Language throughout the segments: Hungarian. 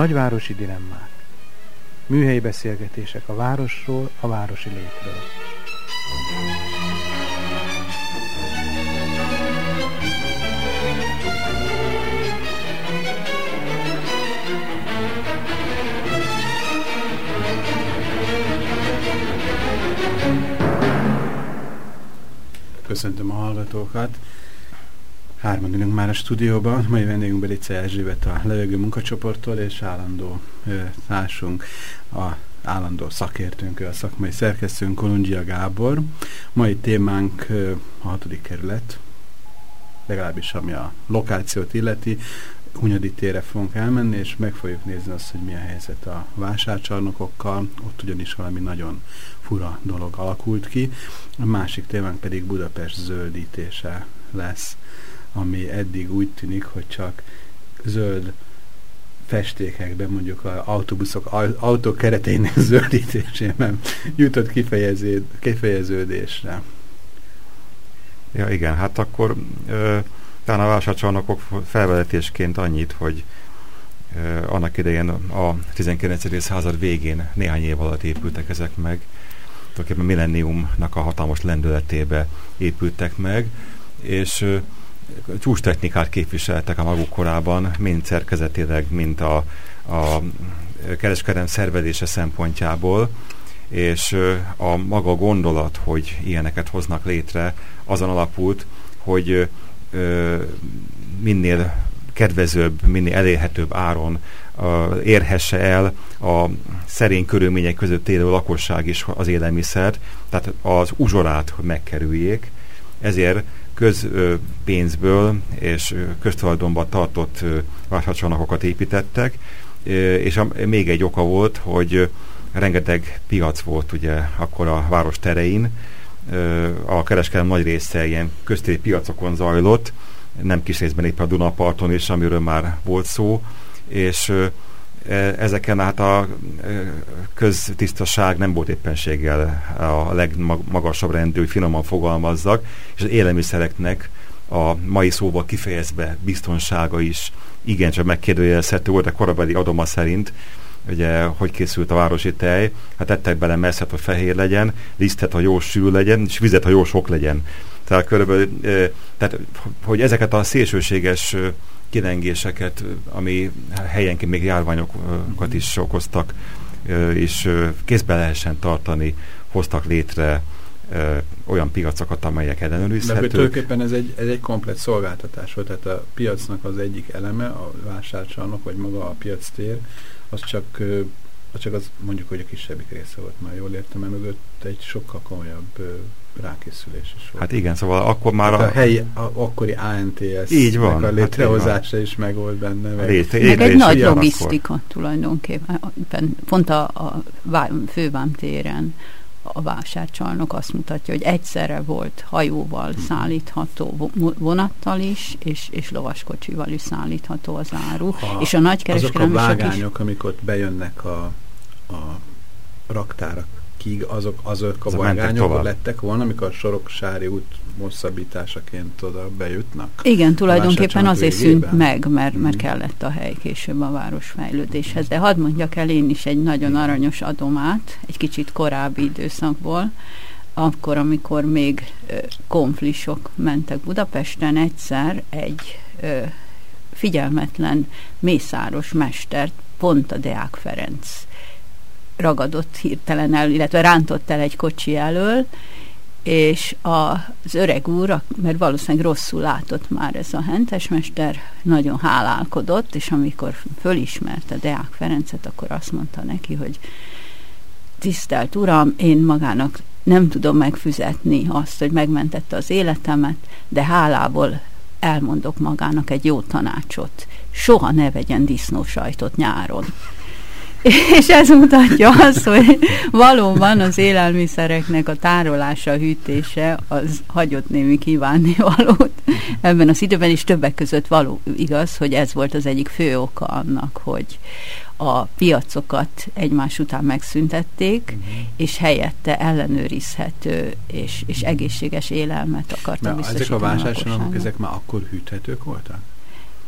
Nagyvárosi dilemmák. Műhelyi beszélgetések a városról, a városi létről. Köszöntöm a hallgatókat! Hárman ülünk már a stúdióban, mai vendégünk Belice Erzsébet a levegő munkacsoporttól, és állandó ö, társunk, a állandó szakértőnk, a szakmai szerkesztőnk Kolundzsia Gábor. Mai témánk ö, a hatodik kerület, legalábbis ami a lokációt illeti, Hunyadi térre fogunk elmenni, és meg fogjuk nézni azt, hogy mi a helyzet a vásárcsarnokokkal. Ott ugyanis valami nagyon fura dolog alakult ki. A másik témánk pedig Budapest zöldítése lesz ami eddig úgy tűnik, hogy csak zöld festékekben, mondjuk az autóbuszok autó kereteinek zöldítésében jutott kifejező, kifejeződésre. Ja igen, hát akkor ö, talán a vásárcsarnokok felvezetésként annyit, hogy ö, annak idején a 19. század végén néhány év alatt épültek ezek meg, tulajdonképpen millenniumnak a hatalmas lendületébe épültek meg, és ö, csúcs technikát képviseltek a maguk korában, mind szerkezetileg, mind a, a kereskedelem szervezése szempontjából, és a maga gondolat, hogy ilyeneket hoznak létre, azon alapult, hogy minél kedvezőbb, minél elérhetőbb áron érhesse el a szerény körülmények között élő lakosság is az élelmiszert, tehát az uzsorát, hogy megkerüljék. Ezért közpénzből és köztulajdonban tartott vásárcsarnokokat építettek, és még egy oka volt, hogy rengeteg piac volt ugye akkor a város terein, a kereskedelem nagy része ilyen köztéri piacokon zajlott, nem kis részben éppen a Dunaparton is, amiről már volt szó, és ezeken hát a e, köztisztaság nem volt éppenséggel a legmagasabb rendű, hogy finoman fogalmazzak, és az élelmiszereknek a mai szóval kifejezve biztonsága is igencsak megkérdőjelezhető volt a korabeli adoma szerint, ugye, hogy készült a városi tej, hát tettek bele messzet, hogy fehér legyen, lisztet, ha jó sűrű legyen, és vizet, ha jó sok legyen. Tehát körülbelül, e, tehát, hogy ezeket a szélsőséges kilengéseket, ami helyenként még járványokat is okoztak, és kézbe lehessen tartani, hoztak létre olyan piacokat, amelyek ellenőrizhetők. De tulajdonképpen ez egy, ez egy komplet szolgáltatás volt, tehát a piacnak az egyik eleme, a vásárcsarnok, vagy maga a piactér, az csak, az csak az mondjuk, hogy a kisebbik része volt, már jól értem, mert mögött egy sokkal komolyabb rákészülés is volt. Hát igen, szóval akkor már hát a, a helyi, a, akkori ANTS így van, a hát létrehozása hát is meg volt benne. Meg, Lét, meg egy nagy logisztika akkor. tulajdonképpen, pont a, a fővám téren a vásárcsarnok azt mutatja, hogy egyszerre volt hajóval szállítható, vonattal is, és, és lovaskocsival is szállítható az áru. Ha és a nagykereskedelmi Azok a vágányok, is, amikor bejönnek a, a raktárak kig azok, azok a vágányok lettek volna, amikor a Soroksári út hosszabbításaként oda bejutnak? Igen, tulajdonképpen azért végében. szűnt meg, mert, mert hmm. kellett a hely később a városfejlődéshez. De hadd mondjak el én is egy nagyon aranyos adomát, egy kicsit korábbi időszakból, akkor, amikor még ö, konflisok mentek Budapesten, egyszer egy ö, figyelmetlen mészáros mestert, pont a Deák Ferenc ragadott hirtelen el, illetve rántott el egy kocsi elől, és az öreg úr, mert valószínűleg rosszul látott már ez a hentesmester, nagyon hálálkodott, és amikor fölismerte Deák Ferencet, akkor azt mondta neki, hogy tisztelt uram, én magának nem tudom megfüzetni azt, hogy megmentette az életemet, de hálából elmondok magának egy jó tanácsot. Soha ne vegyen disznósajtot nyáron És ez mutatja azt, hogy valóban az élelmiszereknek a tárolása, a hűtése az hagyott némi kívánni valót ebben az időben, és többek között való igaz, hogy ez volt az egyik fő oka annak, hogy a piacokat egymás után megszüntették, uh-huh. és helyette ellenőrizhető és, és egészséges élelmet akartak biztosítani. Ezek a vásárcsarnokok, ezek már akkor hűthetők voltak?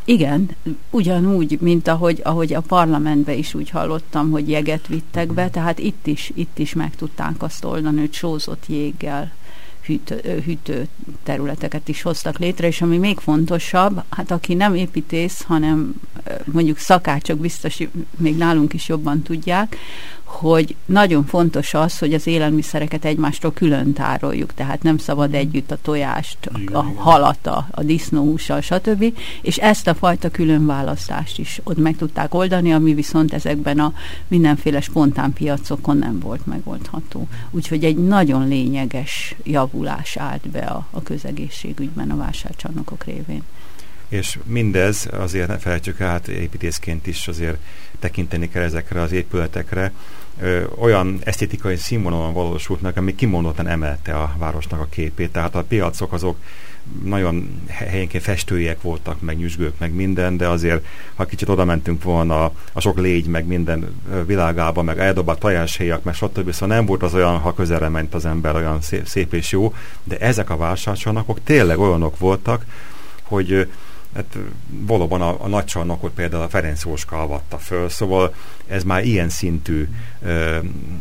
Igen, ugyanúgy, mint ahogy, ahogy a parlamentbe is úgy hallottam, hogy jeget vittek be, tehát itt is, itt is meg tudták azt oldani, hogy sózott jéggel hűtő, hűtő területeket is hoztak létre, és ami még fontosabb, hát aki nem építész, hanem mondjuk szakácsok biztos még nálunk is jobban tudják, hogy nagyon fontos az, hogy az élelmiszereket egymástól külön tároljuk, tehát nem szabad mm. együtt a tojást, igen, a halat, a, a disznóhússal, stb. És ezt a fajta különválasztást is ott meg tudták oldani, ami viszont ezekben a mindenféle spontán piacokon nem volt megoldható. Úgyhogy egy nagyon lényeges javulás állt be a, a közegészségügyben a vásárcsarnokok révén és mindez azért ne felejtsük át építészként is azért tekinteni kell ezekre az épületekre, ö, olyan esztétikai színvonalon valósult meg, ami kimondottan emelte a városnak a képét. Tehát a piacok azok nagyon helyenként festőiek voltak, meg nyüzsgők, meg minden, de azért, ha kicsit oda mentünk volna a, a sok légy, meg minden világába, meg eldobott tojáshéjak, meg stb. Szóval nem volt az olyan, ha közelre ment az ember, olyan szép, szép és jó, de ezek a vásárcsarnokok tényleg olyanok voltak, hogy hát valóban a, a nagy csarnokot például a Ferenc Jóska avatta föl, szóval ez már ilyen szintű ö,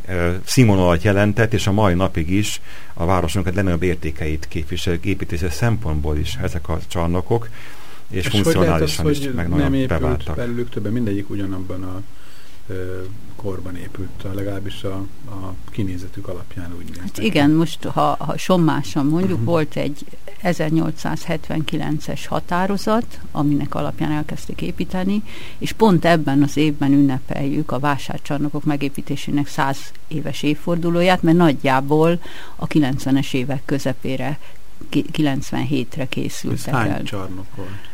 ö, színvonalat jelentett, és a mai napig is a városnak a legnagyobb értékeit képviselik építési szempontból is ezek a csarnokok, és, és funkcionálisan az, is meg nagyon beváltak. belőlük többen, mindegyik ugyanabban a korban épült, legalábbis a, a kinézetük alapján úgy Hát igen, most ha, ha sommásan mondjuk, uh-huh. volt egy 1879-es határozat, aminek alapján elkezdték építeni, és pont ebben az évben ünnepeljük a vásárcsarnokok megépítésének 100 éves évfordulóját, mert nagyjából a 90-es évek közepére 97-re készültek Ez hány el. csarnok volt?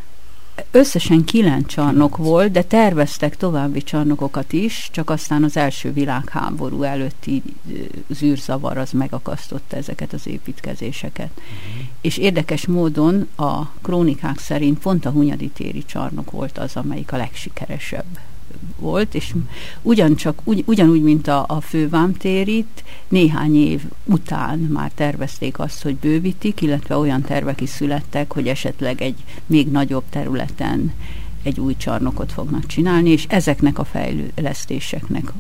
Összesen kilenc csarnok volt, de terveztek további csarnokokat is, csak aztán az első világháború előtti zűrzavar az megakasztotta ezeket az építkezéseket. Uh-huh. És érdekes módon a krónikák szerint pont a Hunyadi téri csarnok volt az, amelyik a legsikeresebb volt, és ugyancsak, ugy, ugyanúgy, mint a, a fővámtérit, néhány év után már tervezték azt, hogy bővítik, illetve olyan tervek is születtek, hogy esetleg egy még nagyobb területen egy új csarnokot fognak csinálni, és ezeknek a fejlesztéseknek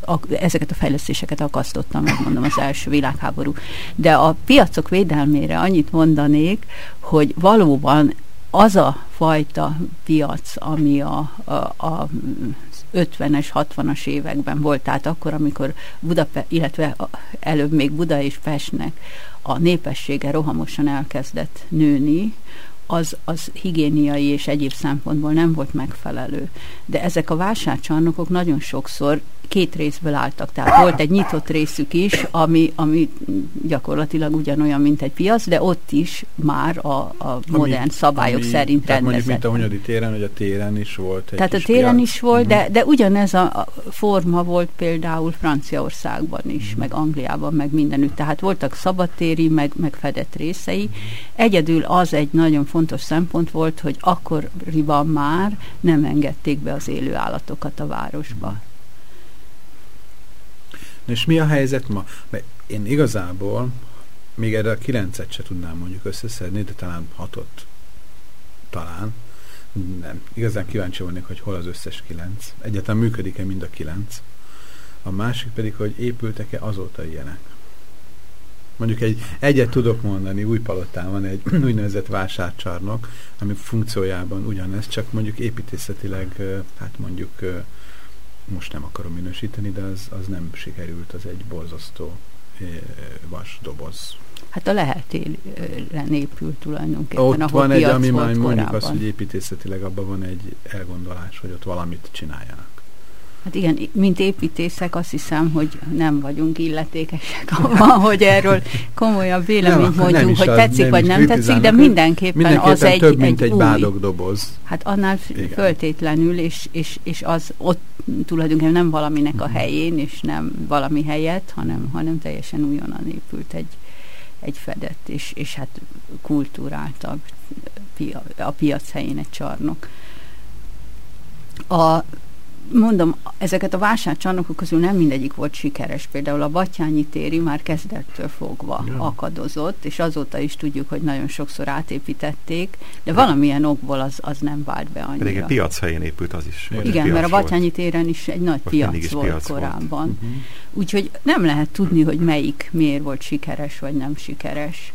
a, ezeket a fejlesztéseket akasztotta meg, mondom, az első világháború. De a piacok védelmére annyit mondanék, hogy valóban az a fajta piac, ami a, a, a 50-es, 60-as években volt, tehát akkor, amikor Budapest, illetve előbb még Buda és Pestnek a népessége rohamosan elkezdett nőni, az, az higiéniai és egyéb szempontból nem volt megfelelő. De ezek a vásárcsarnokok nagyon sokszor két részből álltak. Tehát volt egy nyitott részük is, ami, ami gyakorlatilag ugyanolyan, mint egy piac, de ott is már a, a modern ami, szabályok ami, szerint tehát mondjuk, mint a Hunyadi téren, hogy a téren is volt egy Tehát a téren piac. is volt, de, de ugyanez a forma volt például Franciaországban is, uh-huh. meg Angliában, meg mindenütt. Tehát voltak szabadtéri, meg, meg fedett részei. Uh-huh. Egyedül az egy nagyon fontos szempont volt, hogy akkoriban már nem engedték be az élő állatokat a városba. És mi a helyzet ma? Mert én igazából még erre a kilencet se tudnám mondjuk összeszedni, de talán hatot talán. Nem. Igazán kíváncsi volnék, hogy hol az összes kilenc. Egyáltalán működik-e mind a kilenc. A másik pedig, hogy épültek-e azóta ilyenek. Mondjuk egy, egyet tudok mondani, új palotán van egy úgynevezett vásárcsarnok, ami funkciójában ugyanez, csak mondjuk építészetileg, hát mondjuk most nem akarom minősíteni, de az, az nem sikerült, az egy borzasztó vas doboz. Hát a lehetélen épült tulajdonképpen, Ott van egy, ami már mondjuk azt, hogy építészetileg abban van egy elgondolás, hogy ott valamit csináljanak. Hát igen, mint építészek azt hiszem, hogy nem vagyunk illetékesek abban, hogy erről komolyabb véleményt nem, mondjunk, hogy tetszik vagy nem tetszik, de mindenképpen, mindenképpen az egy, több, mint egy, egy bádog doboz. Hát annál igen. föltétlenül, és, és, és az ott tulajdonképpen nem valaminek a mhm. helyén, és nem valami helyett, hanem, hanem teljesen újonnan épült egy, egy fedett, és, és hát kultúráltabb a piac helyén egy csarnok. A mondom, ezeket a vásárcsarnokok közül nem mindegyik volt sikeres. Például a Batyányi téri már kezdettől fogva ja. akadozott, és azóta is tudjuk, hogy nagyon sokszor átépítették, de valamilyen okból az, az nem vált be annyira. Pedig egy piac helyén épült az is. Igen, mert a Batyányi téren is egy nagy Vagy piac volt piac korábban. Volt. Uh-huh. Úgyhogy nem lehet tudni, hogy melyik miért volt sikeres, vagy nem sikeres.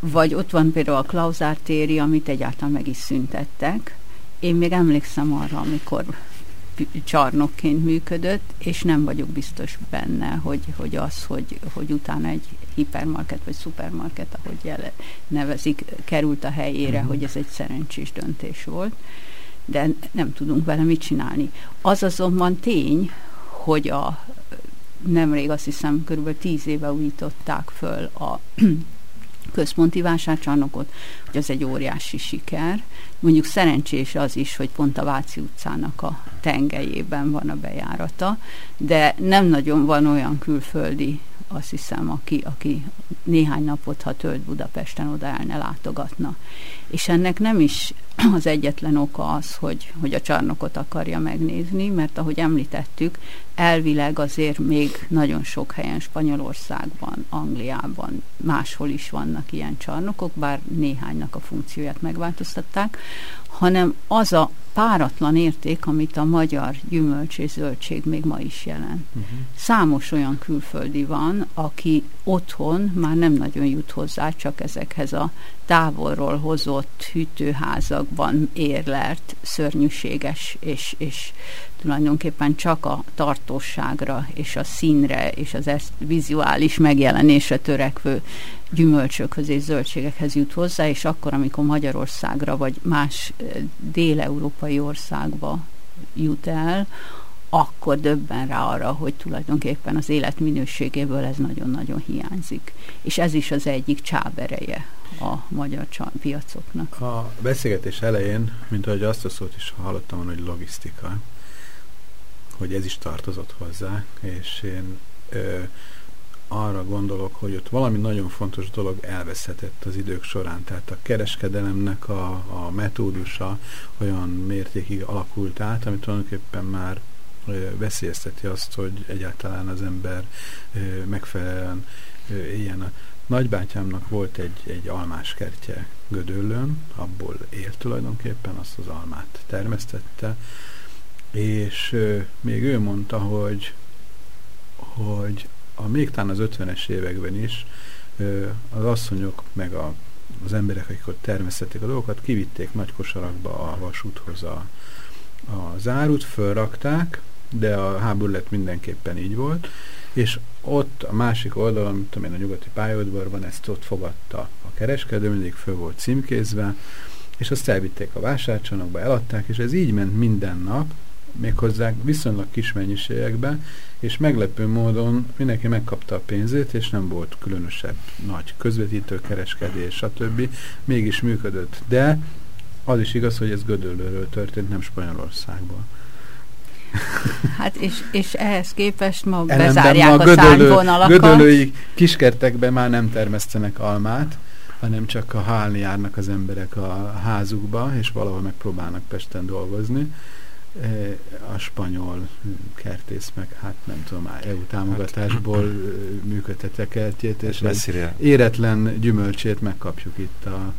Vagy ott van például a Klauzár téri, amit egyáltalán meg is szüntettek. Én még emlékszem arra, amikor csarnokként működött, és nem vagyok biztos benne, hogy, hogy az, hogy, hogy utána egy hipermarket vagy szupermarket, ahogy jele, nevezik, került a helyére, uh-huh. hogy ez egy szerencsés döntés volt, de nem tudunk vele mit csinálni. Az azonban tény, hogy a nemrég azt hiszem körülbelül tíz éve újították föl a központi vásárcsarnokot, hogy az egy óriási siker. Mondjuk szerencsés az is, hogy pont a Váci utcának a tengelyében van a bejárata, de nem nagyon van olyan külföldi azt hiszem, aki, aki néhány napot, ha tölt Budapesten, oda el ne látogatna. És ennek nem is az egyetlen oka az, hogy, hogy a csarnokot akarja megnézni, mert ahogy említettük, elvileg azért még nagyon sok helyen Spanyolországban, Angliában, máshol is vannak ilyen csarnokok, bár néhánynak a funkcióját megváltoztatták, hanem az a páratlan érték, amit a magyar gyümölcs és zöldség még ma is jelent. Uh-huh. Számos olyan külföldi van, aki otthon már nem nagyon jut hozzá, csak ezekhez a távolról hozott hűtőházakban érlelt, szörnyűséges és, és tulajdonképpen csak a tartóságra és a színre és az ezt vizuális megjelenésre törekvő gyümölcsökhöz és zöldségekhez jut hozzá, és akkor, amikor Magyarországra vagy más dél-európai országba jut el, akkor döbben rá arra, hogy tulajdonképpen az életminőségéből ez nagyon-nagyon hiányzik. És ez is az egyik csábereje a magyar piacoknak. A beszélgetés elején, mint ahogy azt a szót is hallottam, hogy logisztika, hogy ez is tartozott hozzá, és én ö, arra gondolok, hogy ott valami nagyon fontos dolog elveszhetett az idők során. Tehát a kereskedelemnek a, a metódusa olyan mértékig alakult át, amit tulajdonképpen már veszélyezteti azt, hogy egyáltalán az ember megfelelően éljen. A nagybátyámnak volt egy, egy almás kertje Gödöllön, abból élt tulajdonképpen, azt az almát termesztette, és még ő mondta, hogy, hogy a még talán az 50-es években is az asszonyok meg a, az emberek, akik ott termesztették a dolgokat, kivitték nagy kosarakba a vasúthoz a, a zárut, fölrakták, de a háború lett mindenképpen így volt, és ott a másik oldalon, mint tudom én, a nyugati pályaudvarban ezt ott fogadta a kereskedő, mindig föl volt címkézve, és azt elvitték a vásárcsónakba, eladták, és ez így ment minden nap, méghozzá viszonylag kis mennyiségekben, és meglepő módon mindenki megkapta a pénzét, és nem volt különösebb nagy közvetítőkereskedés, stb. Mégis működött. De az is igaz, hogy ez Gödöllőről történt, nem Spanyolországból. Hát és, és ehhez képest ma Ellenben bezárják ma a gödölő, szárnyvonalakat. Gödölői kiskertekben már nem termesztenek almát, hanem csak a hálni járnak az emberek a házukba, és valahol megpróbálnak Pesten dolgozni a spanyol kertész meg, hát nem tudom, EU támogatásból hát, működtette kertjét, és messzire. éretlen gyümölcsét megkapjuk itt a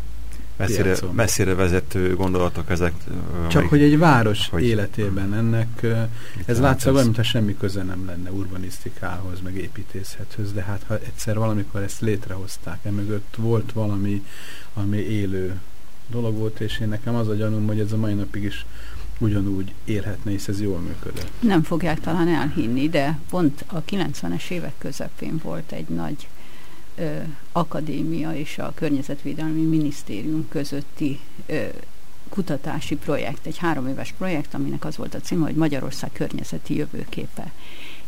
messzire, messzire vezető gondolatok ezek. Csak amelyik, hogy egy város hogy életében ennek, ez látszik olyan, mintha semmi köze nem lenne urbanisztikához, meg építészethez, de hát ha egyszer valamikor ezt létrehozták, emögött volt valami, ami élő dolog volt, és én nekem az a gyanúm, hogy ez a mai napig is ugyanúgy élhetne, hisz ez jól működött. Nem fogják talán elhinni, de pont a 90-es évek közepén volt egy nagy ö, akadémia és a Környezetvédelmi Minisztérium közötti ö, kutatási projekt, egy három éves projekt, aminek az volt a címe, hogy Magyarország környezeti jövőképe.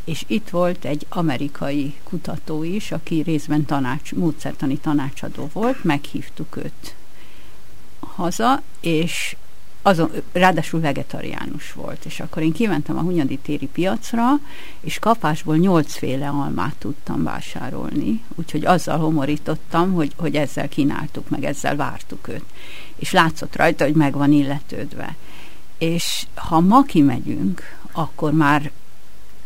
És itt volt egy amerikai kutató is, aki részben tanács, módszertani tanácsadó volt, meghívtuk őt haza, és azon, ráadásul vegetariánus volt, és akkor én kimentem a Hunyadi téri piacra, és kapásból nyolcféle almát tudtam vásárolni, úgyhogy azzal homorítottam, hogy, hogy ezzel kínáltuk, meg ezzel vártuk őt. És látszott rajta, hogy meg van illetődve. És ha ma kimegyünk, akkor már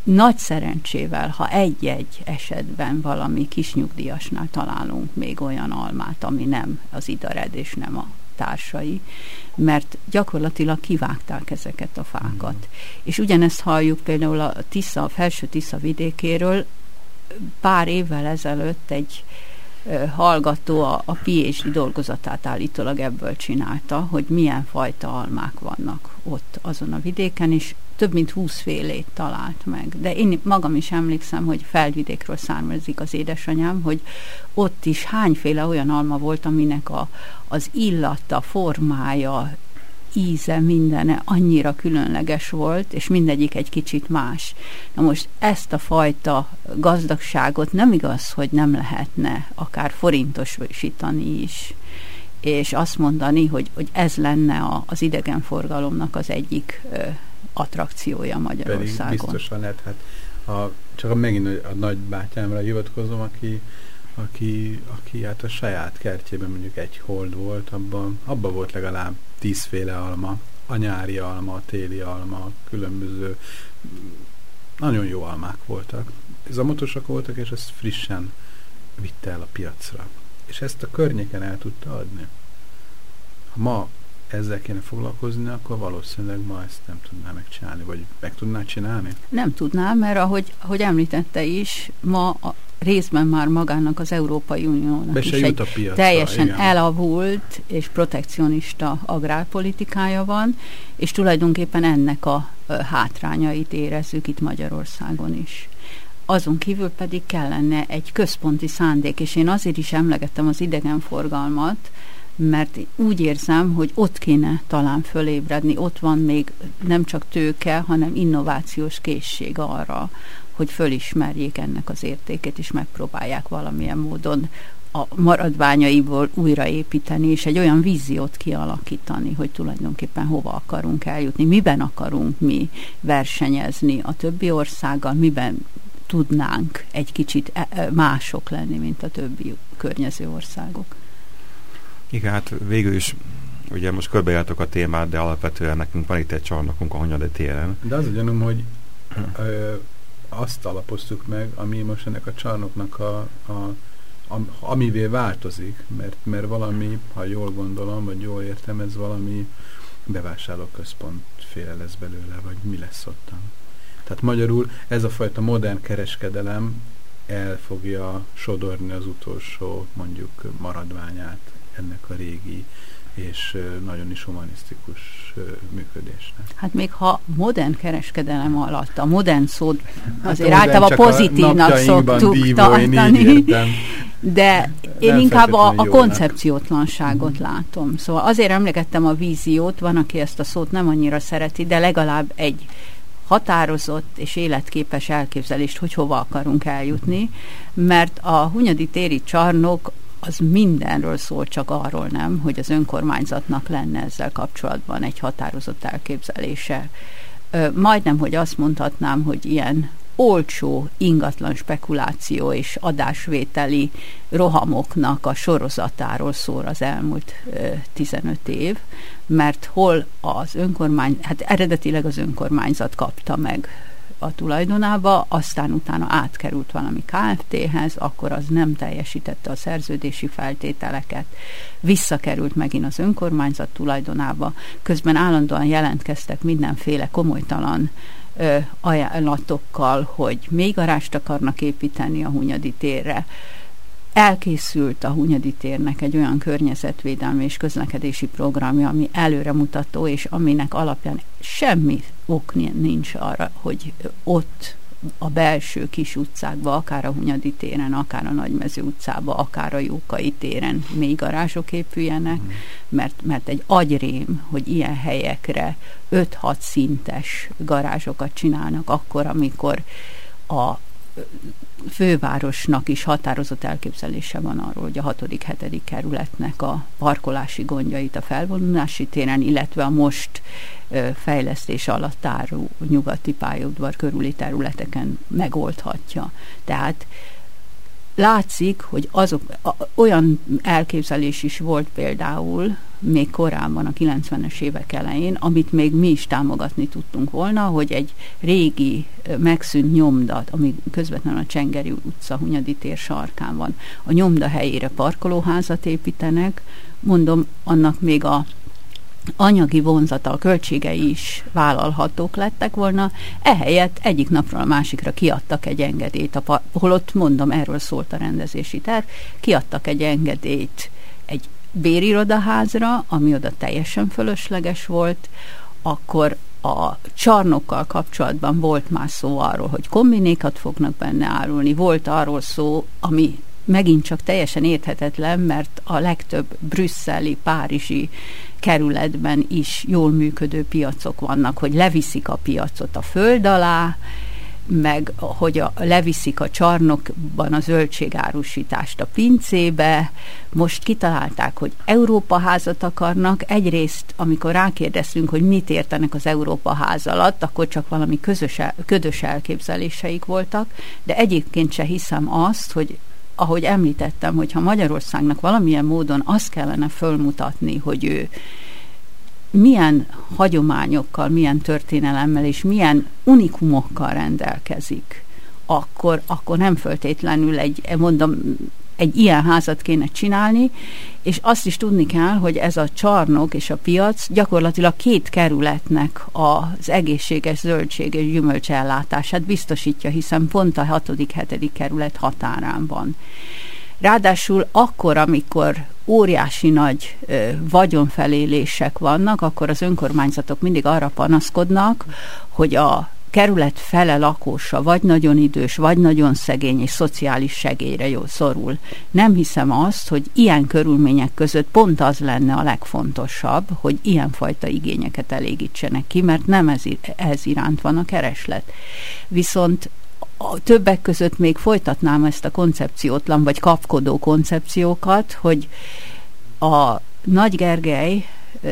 nagy szerencsével, ha egy-egy esetben valami kis nyugdíjasnál találunk még olyan almát, ami nem az idared és nem a társai, mert gyakorlatilag kivágták ezeket a fákat. Mm. És ugyanezt halljuk például a Tisza, a felső Tisza vidékéről, pár évvel ezelőtt egy hallgató a, a PhD dolgozatát állítólag ebből csinálta, hogy milyen fajta almák vannak ott azon a vidéken, és több mint húsz félét talált meg. De én magam is emlékszem, hogy felvidékről származik az édesanyám, hogy ott is hányféle olyan alma volt, aminek a, az illata, formája, íze, mindene annyira különleges volt, és mindegyik egy kicsit más. Na most ezt a fajta gazdagságot nem igaz, hogy nem lehetne akár forintosítani is, és azt mondani, hogy, hogy ez lenne a, az idegenforgalomnak az egyik ö, attrakciója Magyarországon. Pedig biztosan lehet, hát a, csak megint a nagybátyámra hivatkozom, aki, aki, aki hát a saját kertjében mondjuk egy hold volt, abban, abban volt legalább tízféle alma, a nyári alma, a téli alma, különböző nagyon jó almák voltak. Zamotosak voltak, és ezt frissen vitte el a piacra. És ezt a környéken el tudta adni. Ha ma ezzel kéne foglalkozni, akkor valószínűleg ma ezt nem tudná megcsinálni, vagy meg tudná csinálni? Nem tudná, mert ahogy, ahogy említette is, ma a részben már magának az Európai Uniónak Be is egy piacra, teljesen igen. elavult és protekcionista agrárpolitikája van, és tulajdonképpen ennek a hátrányait érezzük itt Magyarországon is azon kívül pedig kellene egy központi szándék, és én azért is emlegettem az idegenforgalmat, mert úgy érzem, hogy ott kéne talán fölébredni, ott van még nem csak tőke, hanem innovációs készség arra, hogy fölismerjék ennek az értékét, és megpróbálják valamilyen módon a maradványaiból újraépíteni, és egy olyan víziót kialakítani, hogy tulajdonképpen hova akarunk eljutni, miben akarunk mi versenyezni a többi országgal, miben tudnánk egy kicsit e, e, mások lenni, mint a többi környező országok. Igen, hát végül is ugye most körbejártok a témát, de alapvetően nekünk van itt egy csarnokunk a Honyadi téren. De az a gyanúm, hogy ö, azt alapoztuk meg, ami most ennek a csarnoknak a, a, a amivé változik, mert, mert valami, ha jól gondolom, vagy jól értem, ez valami bevásárlóközpont féle lesz belőle, vagy mi lesz ottan. Tehát magyarul ez a fajta modern kereskedelem el fogja sodorni az utolsó mondjuk maradványát ennek a régi és nagyon is humanisztikus működésnek. Hát még ha modern kereskedelem alatt, a modern szót hát azért hát általában pozitívnak szoktuk tartani, de én Nem inkább a, a koncepciótlanságot mm. látom. Szóval azért emlegettem a víziót, van, aki ezt a szót nem annyira szereti, de legalább egy határozott és életképes elképzelést, hogy hova akarunk eljutni, mert a Hunyadi téri csarnok az mindenről szól, csak arról nem, hogy az önkormányzatnak lenne ezzel kapcsolatban egy határozott elképzelése. Majdnem, hogy azt mondhatnám, hogy ilyen olcsó ingatlan spekuláció és adásvételi rohamoknak a sorozatáról szól az elmúlt 15 év, mert hol az önkormány, hát eredetileg az önkormányzat kapta meg a tulajdonába, aztán utána átkerült valami KFT-hez, akkor az nem teljesítette a szerződési feltételeket, visszakerült megint az önkormányzat tulajdonába, közben állandóan jelentkeztek mindenféle komolytalan ö, ajánlatokkal, hogy még garást akarnak építeni a Hunyadi térre, elkészült a Hunyadi térnek egy olyan környezetvédelmi és közlekedési programja, ami előremutató, és aminek alapján semmi ok nincs arra, hogy ott a belső kis utcákba, akár a Hunyadi téren, akár a Nagymező utcába, akár a Jókai téren mély garázsok épüljenek, mm. mert, mert egy agyrém, hogy ilyen helyekre 5-6 szintes garázsokat csinálnak akkor, amikor a fővárosnak is határozott elképzelése van arról, hogy a 6.-7. kerületnek a parkolási gondjait a felvonulási téren, illetve a most fejlesztés alatt álló nyugati pályaudvar körüli területeken megoldhatja. Tehát látszik, hogy azok, a, olyan elképzelés is volt például még korábban, a 90-es évek elején, amit még mi is támogatni tudtunk volna, hogy egy régi megszűnt nyomdat, ami közvetlenül a Csengeri utca Hunyadi tér sarkán van, a nyomda helyére parkolóházat építenek, mondom, annak még a anyagi vonzata, a költségei is vállalhatók lettek volna, ehelyett egyik napról a másikra kiadtak egy engedélyt, a, holott mondom, erről szólt a rendezési terv, kiadtak egy engedélyt egy bérirodaházra, ami oda teljesen fölösleges volt, akkor a csarnokkal kapcsolatban volt már szó arról, hogy kombinékat fognak benne árulni, volt arról szó, ami megint csak teljesen érthetetlen, mert a legtöbb brüsszeli, párizsi kerületben is jól működő piacok vannak, hogy leviszik a piacot a föld alá, meg hogy a, leviszik a csarnokban a zöldségárusítást a pincébe. Most kitalálták, hogy Európa házat akarnak. Egyrészt, amikor rákérdeztünk, hogy mit értenek az Európa ház alatt, akkor csak valami közös, ködös elképzeléseik voltak, de egyébként se hiszem azt, hogy ahogy említettem, hogyha Magyarországnak valamilyen módon azt kellene fölmutatni, hogy ő milyen hagyományokkal, milyen történelemmel és milyen unikumokkal rendelkezik, akkor, akkor nem föltétlenül egy, mondom, egy ilyen házat kéne csinálni, és azt is tudni kell, hogy ez a csarnok és a piac gyakorlatilag két kerületnek az egészséges zöldség és gyümölcsellátását biztosítja, hiszen pont a 6.-7. kerület határán van. Ráadásul akkor, amikor óriási nagy ö, vagyonfelélések vannak, akkor az önkormányzatok mindig arra panaszkodnak, hogy a kerület fele lakósa vagy nagyon idős, vagy nagyon szegény és szociális segélyre jó szorul. Nem hiszem azt, hogy ilyen körülmények között pont az lenne a legfontosabb, hogy ilyenfajta igényeket elégítsenek ki, mert nem ez, ez iránt van a kereslet. Viszont a többek között még folytatnám ezt a koncepciótlan vagy kapkodó koncepciókat, hogy a Nagy Gergely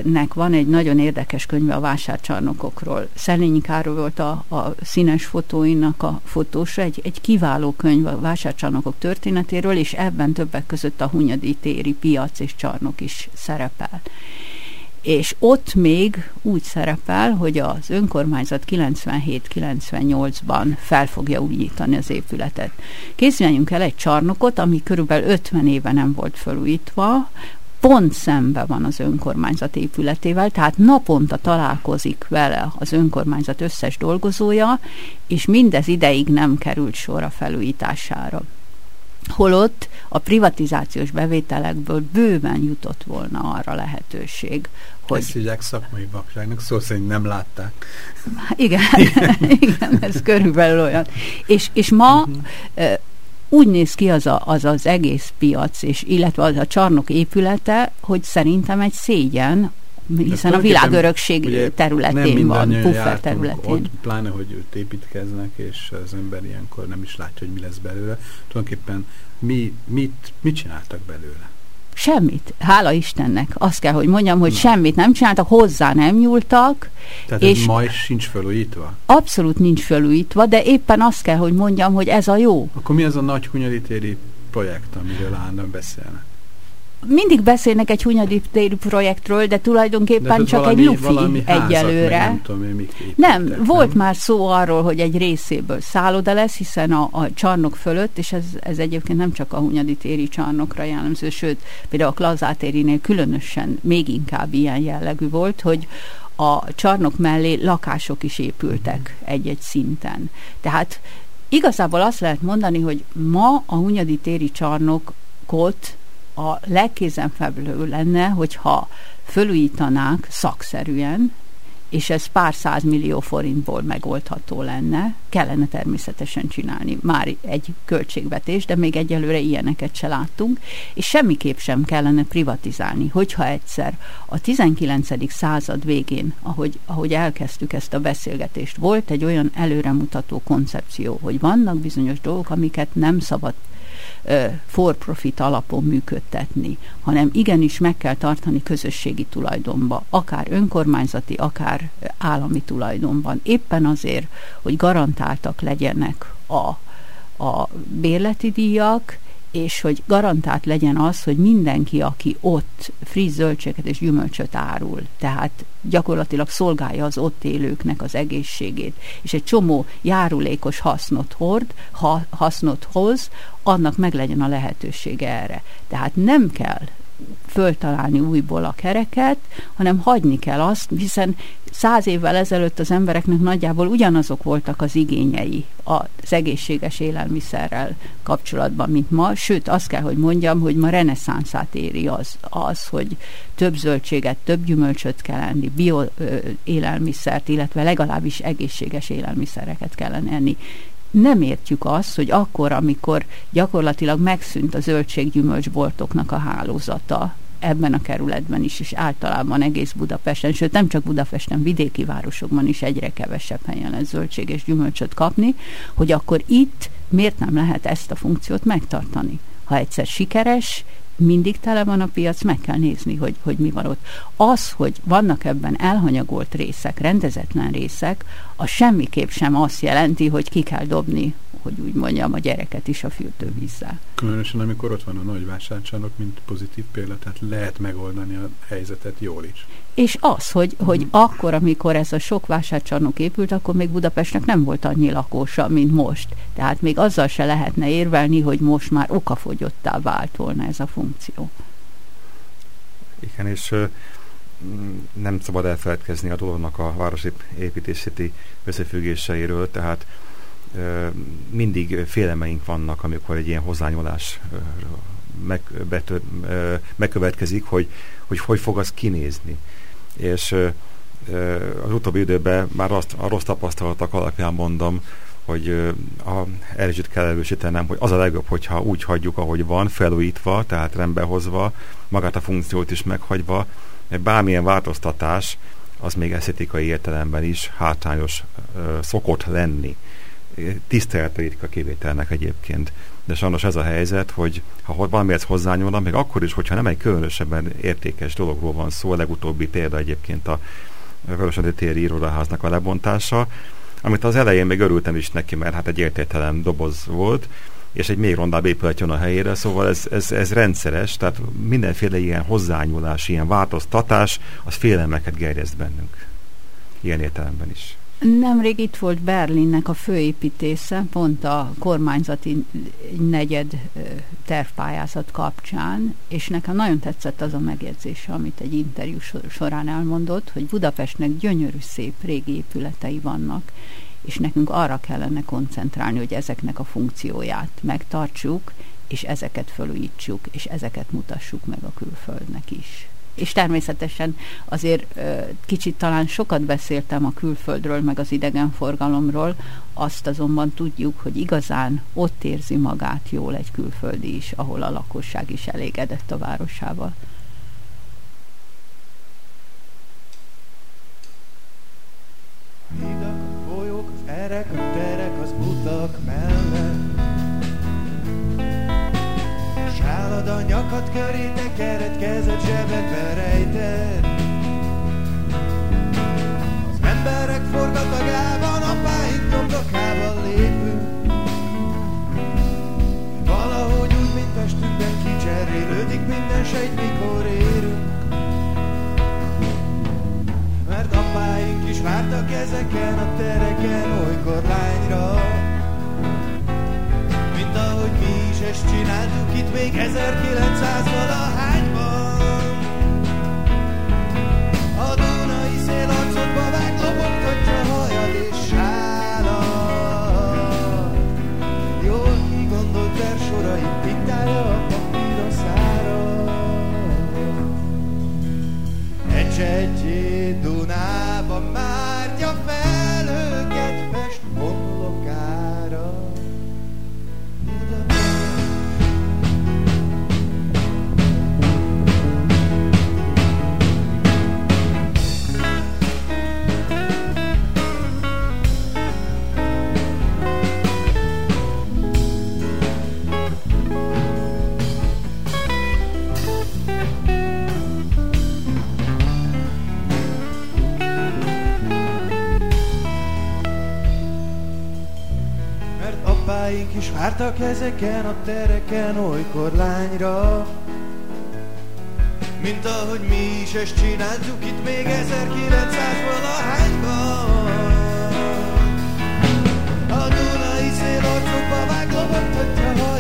nek van egy nagyon érdekes könyve a vásárcsarnokokról. Szelényi Károly volt a, a színes fotóinak a fotósa, egy, egy kiváló könyv a vásárcsarnokok történetéről, és ebben többek között a Hunyadi téri piac és csarnok is szerepel. És ott még úgy szerepel, hogy az önkormányzat 97-98-ban fel fogja újítani az épületet. Készüljünk el egy csarnokot, ami körülbelül 50 éve nem volt felújítva, pont szembe van az önkormányzat épületével, tehát naponta találkozik vele az önkormányzat összes dolgozója, és mindez ideig nem került sor a felújítására. Holott a privatizációs bevételekből bőven jutott volna arra lehetőség, hogy... Ezt hívják szakmai vakságnak, szó szerint nem látták. Igen, igen, ez körülbelül olyan. És, és ma uh-huh úgy néz ki az, a, az az egész piac, és illetve az a csarnok épülete, hogy szerintem egy szégyen, hiszen a világörökség területén van, puffer területén. Ott, pláne, hogy őt építkeznek, és az ember ilyenkor nem is látja, hogy mi lesz belőle. Tulajdonképpen mi, mit, mit csináltak belőle? Semmit. Hála Istennek. Azt kell, hogy mondjam, hogy semmit nem csináltak, hozzá nem nyúltak. Tehát és ez ma is sincs felújítva? Abszolút nincs felújítva, de éppen azt kell, hogy mondjam, hogy ez a jó. Akkor mi az a nagy hunyaditéri projekt, amiről állandóan beszélnek? Mindig beszélnek egy hunyadi téri projektről, de tulajdonképpen de csak valami, egy lufi egyelőre. nem, tudom, mit nem, volt már szó arról, hogy egy részéből szálloda lesz, hiszen a, a csarnok fölött, és ez, ez egyébként nem csak a hunyadi téri csarnokra jellemző, sőt, például a Klazátérinél különösen még inkább ilyen jellegű volt, hogy a csarnok mellé lakások is épültek egy-egy szinten. Tehát igazából azt lehet mondani, hogy ma a Hunyadi téri csarnokot a legkézenfeblő lenne, hogyha fölújítanák szakszerűen, és ez pár millió forintból megoldható lenne, kellene természetesen csinálni már egy költségvetés, de még egyelőre ilyeneket se láttunk, és semmiképp sem kellene privatizálni, hogyha egyszer a 19. század végén, ahogy, ahogy elkezdtük ezt a beszélgetést, volt egy olyan előremutató koncepció, hogy vannak bizonyos dolgok, amiket nem szabad for-profit alapon működtetni, hanem igenis meg kell tartani közösségi tulajdonba, akár önkormányzati, akár állami tulajdonban. Éppen azért, hogy garantáltak legyenek a, a bérleti díjak, és hogy garantált legyen az, hogy mindenki, aki ott friss zöldséget és gyümölcsöt árul, tehát gyakorlatilag szolgálja az ott élőknek az egészségét, és egy csomó járulékos hasznot hord, ha, hasznot hoz, annak meg legyen a lehetősége erre. Tehát nem kell föltalálni újból a kereket, hanem hagyni kell azt, hiszen száz évvel ezelőtt az embereknek nagyjából ugyanazok voltak az igényei az egészséges élelmiszerrel kapcsolatban, mint ma, sőt azt kell, hogy mondjam, hogy ma reneszánszát éri az, az hogy több zöldséget, több gyümölcsöt kell enni, bio élelmiszert, illetve legalábbis egészséges élelmiszereket kellene enni nem értjük azt, hogy akkor, amikor gyakorlatilag megszűnt a zöldséggyümölcsboltoknak a hálózata, ebben a kerületben is, és általában egész Budapesten, sőt nem csak Budapesten, vidéki városokban is egyre kevesebb helyen lesz zöldség és gyümölcsöt kapni, hogy akkor itt miért nem lehet ezt a funkciót megtartani? Ha egyszer sikeres, mindig tele van a piac, meg kell nézni, hogy, hogy mi van ott. Az, hogy vannak ebben elhanyagolt részek, rendezetlen részek, az semmiképp sem azt jelenti, hogy ki kell dobni hogy úgy mondjam, a gyereket is a fürdővízzel. Különösen, amikor ott van a nagy vásárcsarnok, mint pozitív példa, tehát lehet megoldani a helyzetet jól is. És az, hogy, hogy akkor, amikor ez a sok vásárcsarnok épült, akkor még Budapestnek nem volt annyi lakósa, mint most. Tehát még azzal se lehetne érvelni, hogy most már okafogyottá vált volna ez a funkció. Igen, és nem szabad elfeledkezni a dolognak a városi építészeti összefüggéseiről, tehát mindig félemeink vannak, amikor egy ilyen hozzányolás meg, betör, megkövetkezik, hogy, hogy hogy fog az kinézni. És az utóbbi időben már azt, a rossz tapasztalatok alapján mondom, hogy a Erzsit kell erősítenem, hogy az a legjobb, hogyha úgy hagyjuk, ahogy van, felújítva, tehát rendbehozva, magát a funkciót is meghagyva, mert bármilyen változtatás az még eszetikai értelemben is hátrányos szokott lenni tisztelet a kivételnek egyébként. De sajnos ez a helyzet, hogy ha valamihez hozzányúlnak, még akkor is, hogyha nem egy különösebben értékes dologról van szó, a legutóbbi példa egyébként a Vörösöndi téri irodaháznak a lebontása, amit az elején még örültem is neki, mert hát egy értéktelen doboz volt, és egy még rondább épület jön a helyére, szóval ez, ez, ez rendszeres, tehát mindenféle ilyen hozzányúlás, ilyen változtatás, az félelmeket gerjeszt bennünk. Ilyen értelemben is. Nemrég itt volt Berlinnek a főépítésze, pont a kormányzati negyed tervpályázat kapcsán, és nekem nagyon tetszett az a megjegyzése, amit egy interjú során elmondott, hogy Budapestnek gyönyörű szép régi épületei vannak, és nekünk arra kellene koncentrálni, hogy ezeknek a funkcióját megtartsuk, és ezeket felújítsuk, és ezeket mutassuk meg a külföldnek is és természetesen azért kicsit talán sokat beszéltem a külföldről, meg az idegenforgalomról, azt azonban tudjuk, hogy igazán ott érzi magát jól egy külföldi is, ahol a lakosság is elégedett a városával. Hídak, folyók, az erek, terek, az utak mellett Nyakad köré, tekered, kezed zsebedbe rejted Az emberek forgatagában, apáink nyomdokában lépünk. Valahogy úgy, mint testünkben kicserélődik minden sejt, mikor érünk. Mert apáink is vártak ezeken a tereken, olykor lányra ezt csináltuk itt még 1900-valahányban. A Dunai szél arcodba vág, lobogtatja hajad és sálad. Jól kigondolt versorait diktálja a papíroszára. Egy Dunában már És vártak ezeken a tereken olykor lányra, mint ahogy mi is ezt csináltuk itt még 1900 valahányban. A Dunai szél arcokba vág, lovathatja hajad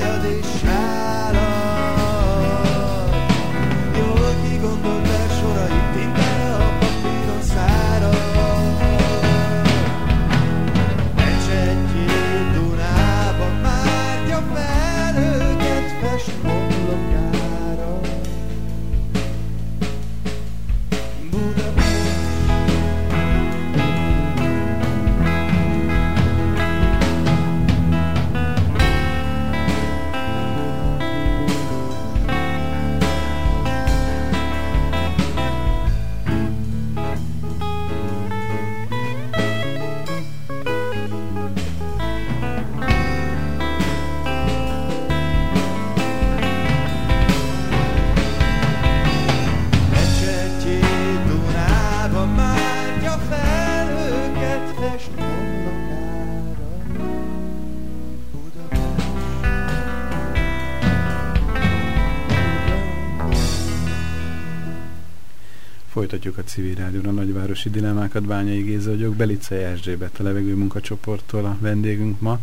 Folytatjuk a civil rádióra nagyvárosi dilemmákat. Bányai Géza vagyok, Belice Erzsébet a levegő munkacsoporttól a vendégünk ma,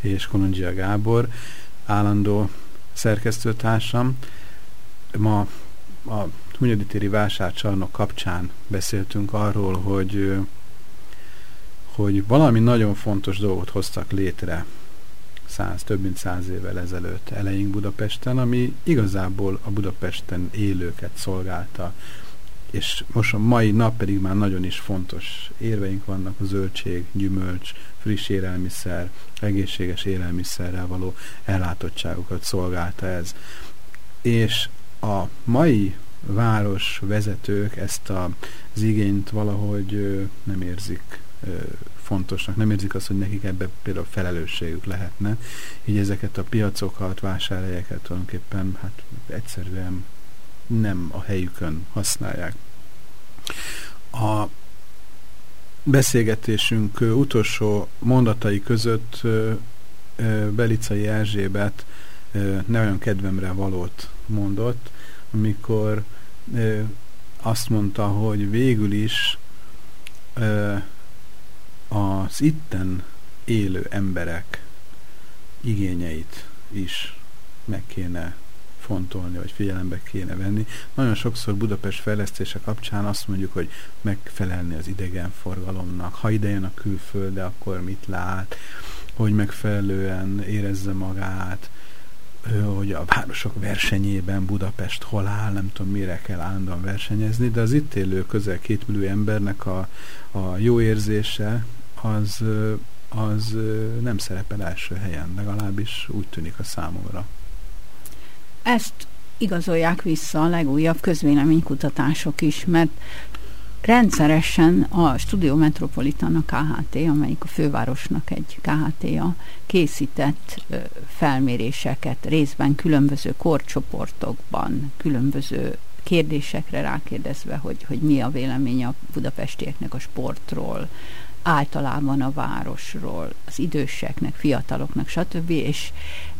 és Kolondzsia Gábor, állandó szerkesztőtársam. Ma a Hunyadi téri vásárcsarnok kapcsán beszéltünk arról, hogy, hogy valami nagyon fontos dolgot hoztak létre száz, több mint száz évvel ezelőtt elején Budapesten, ami igazából a Budapesten élőket szolgálta és most a mai nap pedig már nagyon is fontos érveink vannak a zöldség, gyümölcs, friss élelmiszer, egészséges élelmiszerrel való ellátottságokat szolgálta ez. És a mai város vezetők ezt az igényt valahogy nem érzik fontosnak, nem érzik azt, hogy nekik ebbe például felelősségük lehetne. Így ezeket a piacokat, vásárhelyeket tulajdonképpen hát egyszerűen nem a helyükön használják. A beszélgetésünk utolsó mondatai között Belicai Erzsébet ne kedvemre valót mondott, amikor azt mondta, hogy végül is az itten élő emberek igényeit is meg kéne fontolni, vagy figyelembe kéne venni. Nagyon sokszor Budapest fejlesztése kapcsán azt mondjuk, hogy megfelelni az idegenforgalomnak. Ha ide jön a külfölde, akkor mit lát, hogy megfelelően érezze magát, hogy a városok versenyében Budapest hol áll, nem tudom mire kell állandóan versenyezni, de az itt élő közel két embernek a, a jó érzése az, az nem szerepel első helyen, legalábbis úgy tűnik a számomra. Ezt igazolják vissza a legújabb közvéleménykutatások is, mert rendszeresen a Studio Metropolitan a KHT, amelyik a fővárosnak egy KHT-ja, készített felméréseket részben különböző korcsoportokban, különböző kérdésekre rákérdezve, hogy, hogy mi a véleménye a budapestieknek a sportról, általában a városról, az időseknek, fiataloknak, stb. És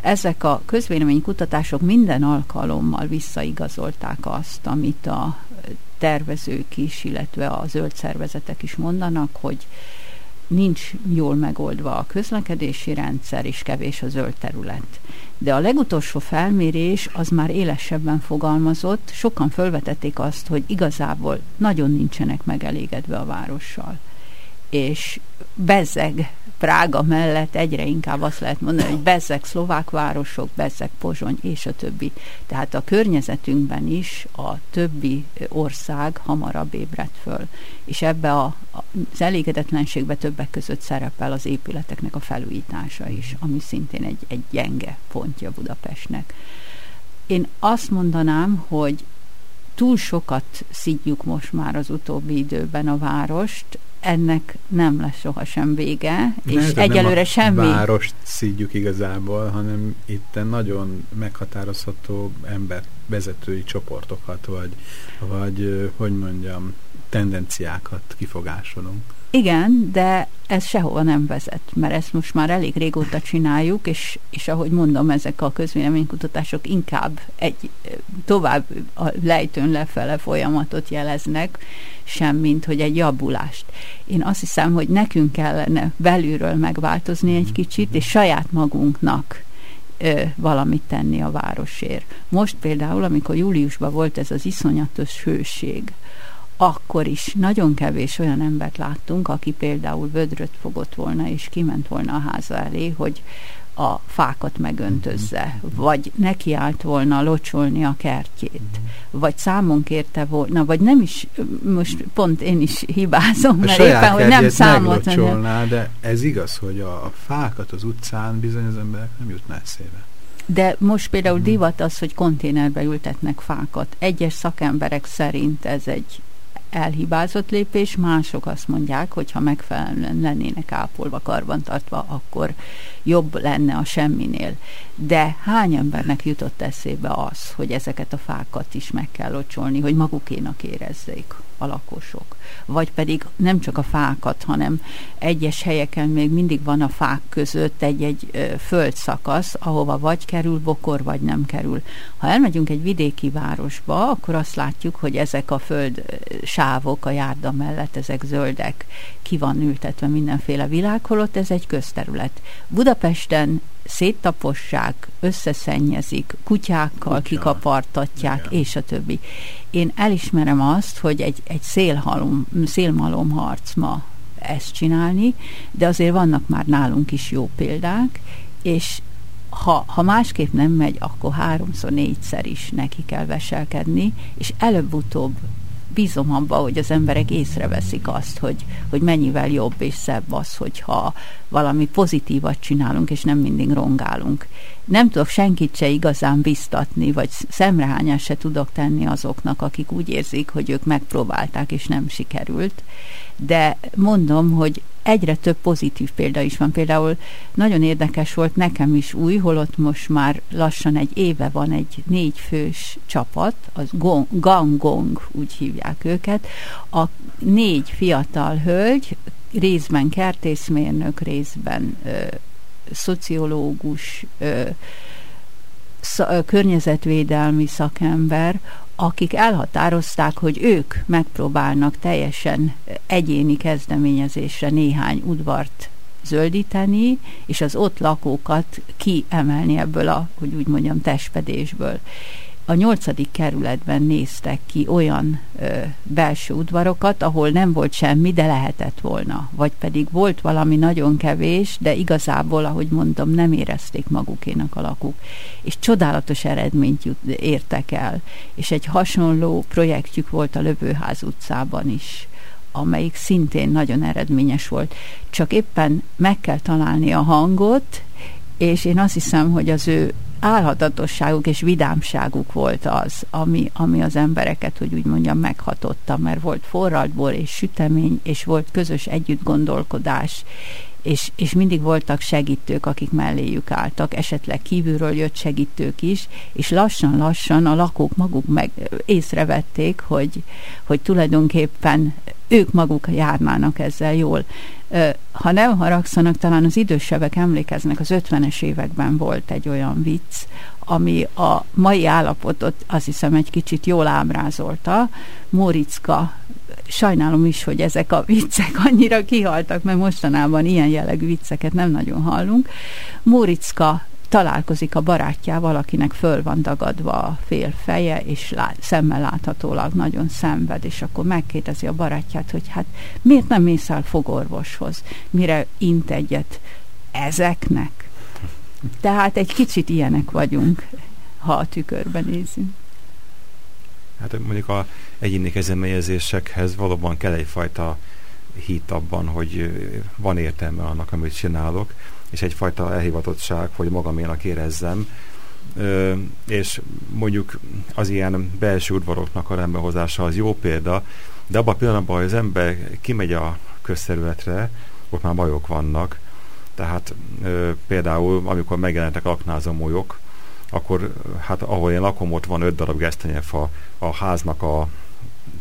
ezek a közvéleménykutatások minden alkalommal visszaigazolták azt, amit a tervezők is, illetve a zöld szervezetek is mondanak, hogy nincs jól megoldva a közlekedési rendszer, és kevés a zöld terület. De a legutolsó felmérés az már élesebben fogalmazott, sokan felvetették azt, hogy igazából nagyon nincsenek megelégedve a várossal és bezzeg Prága mellett egyre inkább azt lehet mondani, hogy bezzeg szlovák városok, bezzeg Pozsony és a többi. Tehát a környezetünkben is a többi ország hamarabb ébredt föl. És ebbe a, az elégedetlenségbe többek között szerepel az épületeknek a felújítása is, ami szintén egy, egy gyenge pontja Budapestnek. Én azt mondanám, hogy túl sokat szidjuk most már az utóbbi időben a várost, ennek nem lesz sohasem vége, és Lehet, egyelőre nem semmi... várost szídjuk igazából, hanem itt nagyon meghatározható ember vezetői csoportokat, vagy, vagy hogy mondjam, tendenciákat kifogásolunk. Igen, de ez sehova nem vezet, mert ezt most már elég régóta csináljuk, és, és ahogy mondom, ezek a közvéleménykutatások inkább egy tovább a lejtőn lefele folyamatot jeleznek, sem mint hogy egy javulást. Én azt hiszem, hogy nekünk kellene belülről megváltozni egy kicsit, és saját magunknak ö, valamit tenni a városért. Most például, amikor júliusban volt ez az iszonyatos hőség, akkor is nagyon kevés olyan embert láttunk, aki például vödröt fogott volna, és kiment volna a háza elé, hogy a fákat megöntözze, vagy nekiállt volna locsolni a kertjét, vagy számon kérte volna, vagy nem is, most pont én is hibázom, mert éppen, hogy nem számolt. de ez igaz, hogy a, a fákat az utcán bizony az emberek nem jutná eszébe. De most például divat az, hogy konténerbe ültetnek fákat. Egyes szakemberek szerint ez egy elhibázott lépés, mások azt mondják, hogy ha megfelelően lennének ápolva, karbantartva, akkor jobb lenne a semminél. De hány embernek jutott eszébe az, hogy ezeket a fákat is meg kell locsolni, hogy magukénak érezzék a lakosok? Vagy pedig nem csak a fákat, hanem egyes helyeken még mindig van a fák között egy-egy földszakasz, ahova vagy kerül bokor, vagy nem kerül. Ha elmegyünk egy vidéki városba, akkor azt látjuk, hogy ezek a föld sávok a járda mellett, ezek zöldek, ki van ültetve mindenféle világ, holott ez egy közterület. Budapesten széttapossák, összeszennyezik, kutyákkal Kutya. kikapartatják, Igen. és a többi. Én elismerem azt, hogy egy, egy szélhalom, szélmalom harc ma ezt csinálni, de azért vannak már nálunk is jó példák, és ha, ha másképp nem megy, akkor háromszor, négyszer is neki kell veselkedni, és előbb-utóbb bízom abba, hogy az emberek észreveszik azt, hogy, hogy mennyivel jobb és szebb az, hogyha valami pozitívat csinálunk, és nem mindig rongálunk. Nem tudok senkit se igazán biztatni, vagy szemrehányást se tudok tenni azoknak, akik úgy érzik, hogy ők megpróbálták, és nem sikerült. De mondom, hogy egyre több pozitív példa is van. Például nagyon érdekes volt nekem is új, holott most már lassan egy éve van egy négyfős csapat, az gong, Gangong, úgy hívják őket. A négy fiatal hölgy, részben kertészmérnök, részben ö, szociológus, környezetvédelmi szakember, akik elhatározták, hogy ők megpróbálnak teljesen egyéni kezdeményezésre néhány udvart zöldíteni, és az ott lakókat kiemelni ebből a, hogy úgy mondjam, testpedésből a nyolcadik kerületben néztek ki olyan ö, belső udvarokat, ahol nem volt semmi, de lehetett volna. Vagy pedig volt valami nagyon kevés, de igazából, ahogy mondtam, nem érezték magukénak a lakók. És csodálatos eredményt jut, értek el. És egy hasonló projektjük volt a Lövőház utcában is amelyik szintén nagyon eredményes volt. Csak éppen meg kell találni a hangot, és én azt hiszem, hogy az ő álhatatosságuk és vidámságuk volt az, ami, ami az embereket, hogy úgy mondjam, meghatotta, mert volt forradbor és sütemény, és volt közös együttgondolkodás, és, és mindig voltak segítők, akik melléjük álltak, esetleg kívülről jött segítők is, és lassan-lassan a lakók maguk meg észrevették, hogy, hogy tulajdonképpen ők maguk járnának ezzel jól. Ha nem haragszanak, talán az idősebbek emlékeznek, az 50-es években volt egy olyan vicc, ami a mai állapotot azt hiszem egy kicsit jól ábrázolta. Móricka sajnálom is, hogy ezek a viccek annyira kihaltak, mert mostanában ilyen jellegű vicceket nem nagyon hallunk. Móricka találkozik a barátjával, akinek föl van dagadva a fél feje, és lát, szemmel láthatólag nagyon szenved, és akkor megkérdezi a barátját, hogy hát miért nem mész el fogorvoshoz, mire int egyet ezeknek. Tehát egy kicsit ilyenek vagyunk, ha a tükörben nézünk. Hát mondjuk a egyéni kezdeményezésekhez valóban kell egyfajta hit abban, hogy van értelme annak, amit csinálok, és egyfajta elhivatottság, hogy magaménak érezzem, Ö, és mondjuk az ilyen belső udvaroknak a rendbehozása az jó példa, de abban a pillanatban, hogy az ember kimegy a közterületre, ott már bajok vannak, tehát ö, például, amikor megjelentek aknázomólyok, akkor hát ahol én lakom, ott van öt darab gesztenyefa a háznak a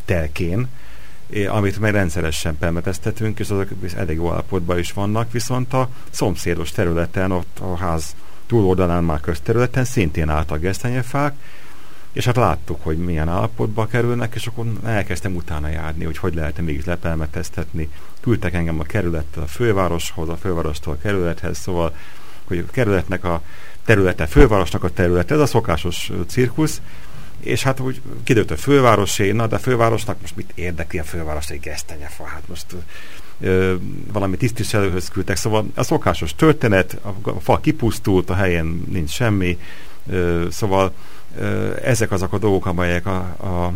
telkén, amit meg rendszeresen permeteztetünk, és azok elég jó állapotban is vannak, viszont a szomszédos területen, ott a ház túloldalán már közterületen szintén álltak gesztenyefák, és hát láttuk, hogy milyen állapotba kerülnek, és akkor elkezdtem utána járni, hogy hogy lehet mégis lepelmeteztetni. Küldtek engem a kerülettel a fővároshoz, a fővárostól a kerülethez, szóval, hogy a kerületnek a területe, fővárosnak a területe, ez a szokásos cirkusz, és hát úgy kidőtt a fővárosé, na de a fővárosnak most mit érdekli a főváros egy gesztenyefa, hát most ö, valami tisztviselőhöz küldtek, szóval a szokásos történet, a, fa kipusztult, a helyen nincs semmi, ö, szóval ezek azok a dolgok, amelyek a, a, a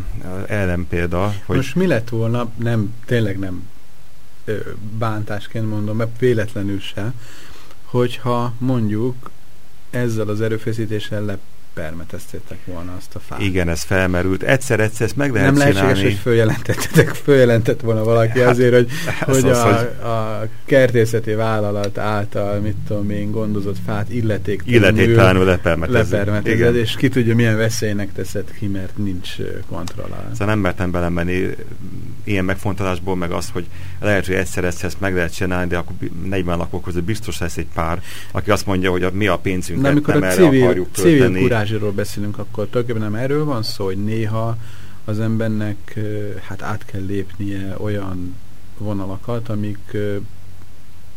ellenpélda. Hogy most mi lett volna, nem, tényleg nem bántásként mondom, mert véletlenül se, hogyha mondjuk ezzel az erőfeszítéssel le permeteztétek volna azt a fát. Igen, ez felmerült. Egyszer-egyszer ezt meg lehet Nem lehetséges, csinálni. hogy följelentettetek, följelentett volna valaki hát, azért, hogy, hogy, az, a, hogy a kertészeti vállalat által, mit tudom én, gondozott fát illetéktelenül illetéktelenül lepermetezed, és ki tudja, milyen veszélynek teszed ki, mert nincs kontrollál. Szóval nem mertem belemenni ilyen megfontolásból, meg az, hogy lehet, hogy egyszer-egyszer ezt meg lehet csinálni, de akkor 40 lakók között biztos lesz egy pár, aki azt mondja, hogy a, mi a pénzünket nem, nem a erre civil, akarjuk költeni. Civil varázsról beszélünk, akkor tulajdonképpen nem erről van szó, hogy néha az embernek hát át kell lépnie olyan vonalakat, amik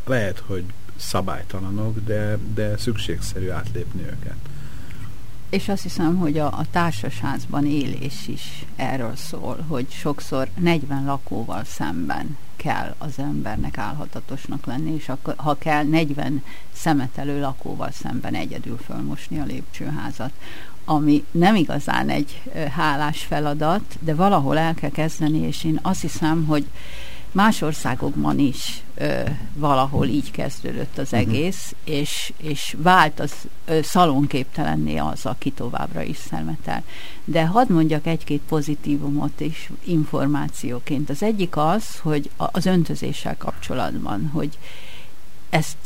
lehet, hogy szabálytalanok, de, de szükségszerű átlépni őket. És azt hiszem, hogy a, a társasházban élés is erről szól, hogy sokszor 40 lakóval szemben kell az embernek állhatatosnak lenni, és akkor, ha kell 40 szemetelő lakóval szemben egyedül fölmosni a lépcsőházat, ami nem igazán egy hálás feladat, de valahol el kell kezdeni, és én azt hiszem, hogy más országokban is ö, valahol így kezdődött az uh-huh. egész, és, és vált az ö, szalonképtelenné az, aki továbbra is szemetel. De hadd mondjak egy-két pozitívumot is információként. Az egyik az, hogy az öntözéssel kapcsolatban, hogy ezt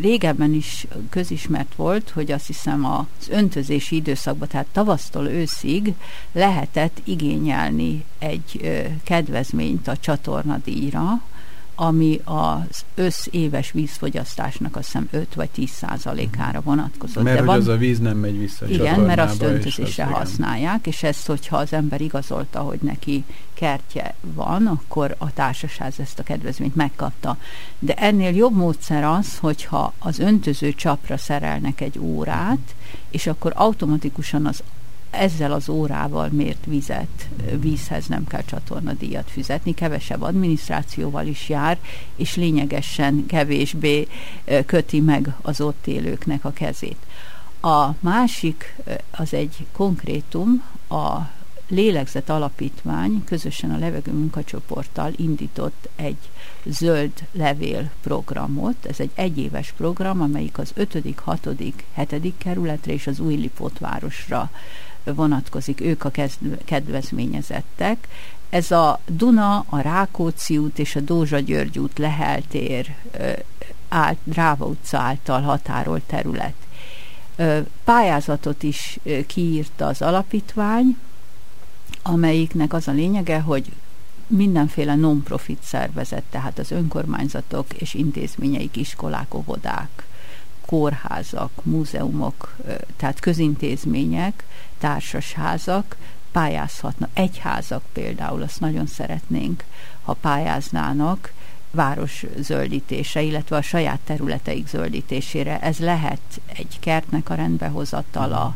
régebben is közismert volt, hogy azt hiszem az öntözési időszakban, tehát tavasztól őszig lehetett igényelni egy kedvezményt a csatornadíjra, ami az összéves vízfogyasztásnak azt hiszem 5 vagy 10 százalékára vonatkozott. Mert De van, az a víz nem megy vissza Igen, mert azt öntözésre az használják, és ezt, hogyha az ember igazolta, hogy neki kertje van, akkor a társaság ezt a kedvezményt megkapta. De ennél jobb módszer az, hogyha az öntöző csapra szerelnek egy órát, és akkor automatikusan az ezzel az órával mért vizet, vízhez nem kell csatornadíjat fizetni, kevesebb adminisztrációval is jár, és lényegesen kevésbé köti meg az ott élőknek a kezét. A másik az egy konkrétum, a Lélegzet Alapítvány közösen a levegő munkacsoporttal indított egy zöld levél programot. Ez egy egyéves program, amelyik az 5., 6., 7. kerületre és az új Lipót városra vonatkozik, ők a kedvezményezettek. Ez a Duna, a Rákóczi út és a Dózsa György út Leheltér ált, Dráva utca által határolt terület. Pályázatot is kiírta az alapítvány, amelyiknek az a lényege, hogy mindenféle non-profit szervezet, tehát az önkormányzatok és intézményeik, iskolák, óvodák, kórházak, múzeumok, tehát közintézmények, társasházak pályázhatnak. Egyházak például, azt nagyon szeretnénk, ha pályáznának város zöldítése, illetve a saját területeik zöldítésére. Ez lehet egy kertnek a rendbehozatala,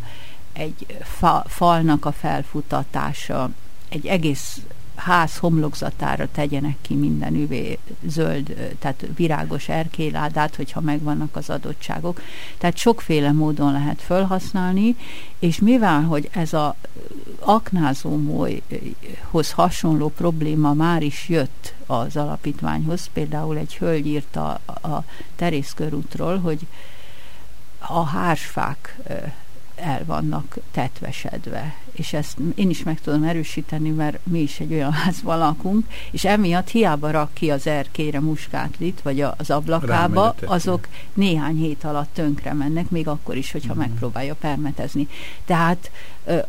egy fa, falnak a felfutatása, egy egész ház homlokzatára tegyenek ki minden üvé zöld, tehát virágos erkéládát, hogyha megvannak az adottságok. Tehát sokféle módon lehet felhasználni, és mivel, hogy ez a aknázómolyhoz hasonló probléma már is jött az alapítványhoz, például egy hölgy írta a, a Terész körútról, hogy a hársfák el vannak tetvesedve. És ezt én is meg tudom erősíteni, mert mi is egy olyan házban lakunk, és emiatt hiába rak ki az erkére muskátlit, vagy az ablakába, azok néhány hét alatt tönkre mennek, még akkor is, hogyha uh-huh. megpróbálja permetezni. Tehát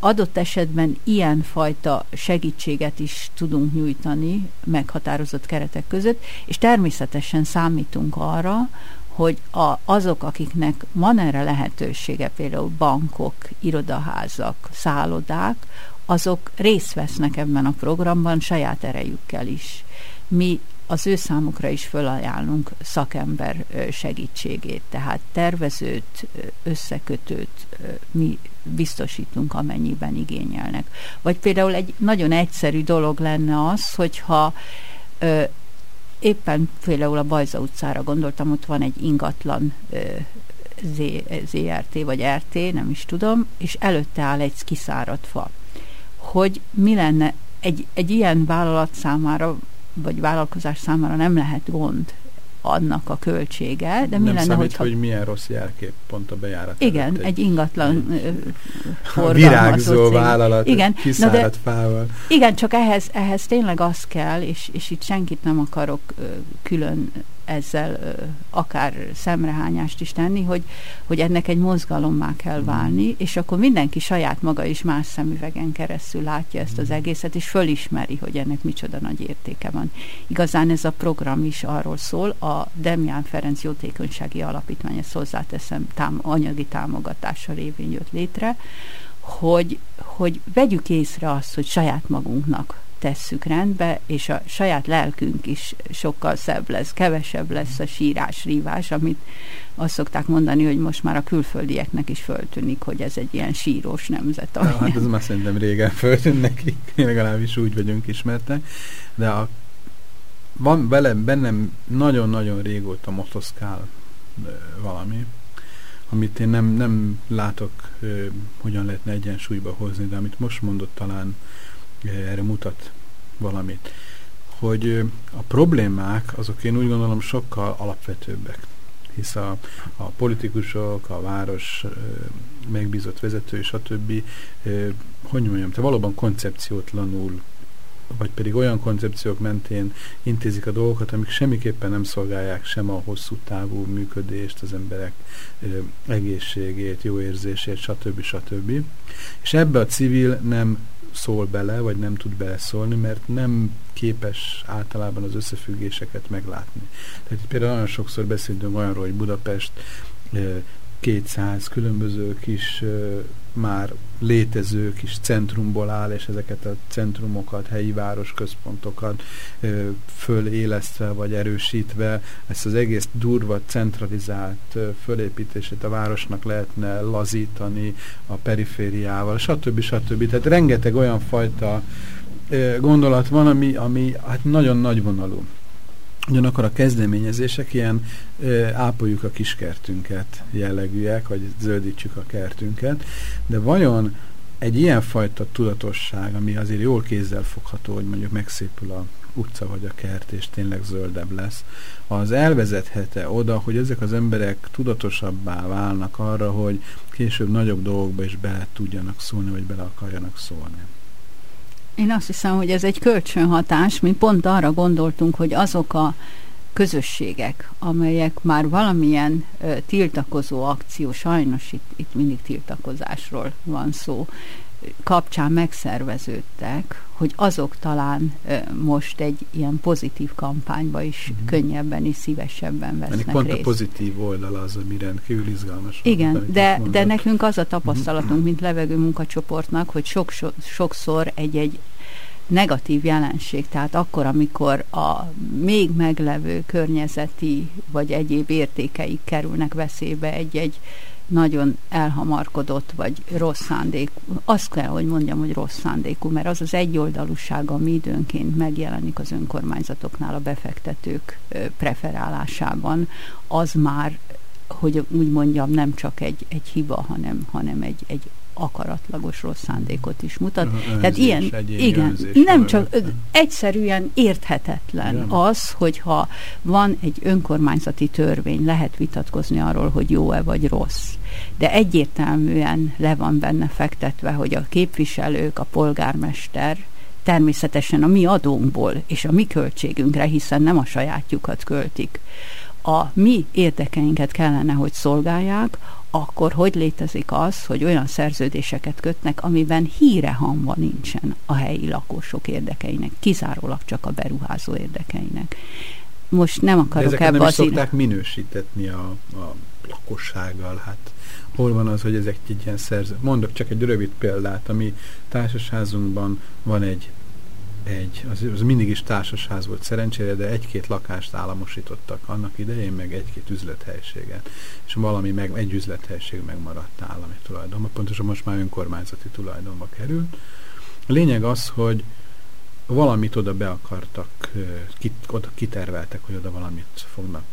adott esetben ilyen fajta segítséget is tudunk nyújtani meghatározott keretek között, és természetesen számítunk arra, hogy a, azok, akiknek van erre lehetősége, például bankok, irodaházak, szállodák, azok részt vesznek ebben a programban saját erejükkel is. Mi az ő számukra is fölajánlunk szakember segítségét, tehát tervezőt, összekötőt mi biztosítunk, amennyiben igényelnek. Vagy például egy nagyon egyszerű dolog lenne az, hogyha éppen például a Bajza utcára gondoltam, ott van egy ingatlan ZRT vagy RT, nem is tudom, és előtte áll egy kiszáradt fa. Hogy mi lenne egy, egy ilyen vállalat számára, vagy vállalkozás számára nem lehet gond annak a költsége, de mi nem lenne, számít, hogyha... hogy milyen rossz jelkép pont a bejárat Igen, egy, egy ingatlan virágzó vállalat, igen, kiszáradt de, fával. Igen, csak ehhez, ehhez tényleg az kell, és, és itt senkit nem akarok külön ezzel akár szemrehányást is tenni, hogy, hogy ennek egy mozgalommá kell mm. válni, és akkor mindenki saját maga is más szemüvegen keresztül látja ezt az mm. egészet, és fölismeri, hogy ennek micsoda nagy értéke van. Igazán ez a program is arról szól, a Demián Ferenc Jótékonysági Alapítvány, ezt hozzáteszem, tám, anyagi támogatása révén jött létre, hogy, hogy vegyük észre azt, hogy saját magunknak tesszük rendbe, és a saját lelkünk is sokkal szebb lesz, kevesebb lesz a sírás, rívás, amit azt szokták mondani, hogy most már a külföldieknek is föltűnik, hogy ez egy ilyen sírós nemzet. Ja, hát ez már szerintem régen föltűnt nekik, legalábbis úgy vagyunk ismertek, de a, van vele, bennem nagyon-nagyon régóta motoszkál valami, amit én nem, nem látok, ö, hogyan lehetne egyensúlyba hozni, de amit most mondott talán erre mutat valamit. Hogy a problémák, azok én úgy gondolom sokkal alapvetőbbek hisz a, a politikusok, a város megbízott vezető, stb. hogy mondjam, te valóban koncepciótlanul vagy pedig olyan koncepciók mentén intézik a dolgokat, amik semmiképpen nem szolgálják sem a hosszú távú működést, az emberek egészségét, jó érzését, stb. stb. És ebbe a civil nem szól bele, vagy nem tud beleszólni, mert nem képes általában az összefüggéseket meglátni. Tehát például nagyon sokszor beszélünk olyanról, hogy Budapest 200 különböző kis már létező kis centrumból áll, és ezeket a centrumokat, helyi városközpontokat fölélesztve vagy erősítve, ezt az egész durva, centralizált fölépítését a városnak lehetne lazítani a perifériával, stb. stb. Tehát rengeteg olyan fajta gondolat van, ami, ami hát nagyon nagyvonalú. Ugyanakkor a kezdeményezések ilyen ö, ápoljuk a kiskertünket jellegűek, vagy zöldítsük a kertünket, de vajon egy ilyen fajta tudatosság, ami azért jól kézzel fogható, hogy mondjuk megszépül a utca vagy a kert, és tényleg zöldebb lesz, az elvezethet-e oda, hogy ezek az emberek tudatosabbá válnak arra, hogy később nagyobb dolgokba is bele tudjanak szólni, vagy bele akarjanak szólni? Én azt hiszem, hogy ez egy kölcsönhatás, mi pont arra gondoltunk, hogy azok a közösségek, amelyek már valamilyen ö, tiltakozó akció, sajnos itt, itt mindig tiltakozásról van szó, kapcsán megszerveződtek, hogy azok talán most egy ilyen pozitív kampányba is uh-huh. könnyebben és szívesebben vesznek Ennek pont részt. a pozitív oldala az, ami rendkívül izgalmas. Igen, de, de nekünk az a tapasztalatunk, uh-huh. mint levegő munkacsoportnak, hogy sok, so, sokszor egy-egy negatív jelenség, tehát akkor, amikor a még meglevő környezeti vagy egyéb értékeik kerülnek veszélybe egy-egy nagyon elhamarkodott, vagy rossz szándékú, azt kell, hogy mondjam, hogy rossz szándékú, mert az az egyoldalúság, ami időnként megjelenik az önkormányzatoknál a befektetők preferálásában, az már hogy úgy mondjam, nem csak egy, egy hiba, hanem, hanem egy, egy akaratlagos rossz szándékot is mutat. Önzés, Tehát ilyen, igen, nem csak egyszerűen érthetetlen igen. az, hogyha van egy önkormányzati törvény, lehet vitatkozni arról, hogy jó-e vagy rossz, de egyértelműen le van benne fektetve, hogy a képviselők, a polgármester természetesen a mi adónkból és a mi költségünkre, hiszen nem a sajátjukat költik, a mi érdekeinket kellene, hogy szolgálják, akkor hogy létezik az, hogy olyan szerződéseket kötnek, amiben híre hangva nincsen a helyi lakosok érdekeinek, kizárólag csak a beruházó érdekeinek. Most nem akarok De ebbe nem is szokták minősítetni a, a lakossággal, hát hol van az, hogy ezek egy ilyen szerző. Mondok csak egy rövid példát, ami társasházunkban van egy egy, az, az mindig is társasház volt szerencsére, de egy-két lakást államosítottak annak idején, meg egy-két üzlethelyiségen. És valami meg, egy üzlethelység megmaradt állami tulajdonban, pontosan most már önkormányzati tulajdonba került. A lényeg az, hogy valamit oda be akartak, kit, oda kiterveltek, hogy oda valamit fognak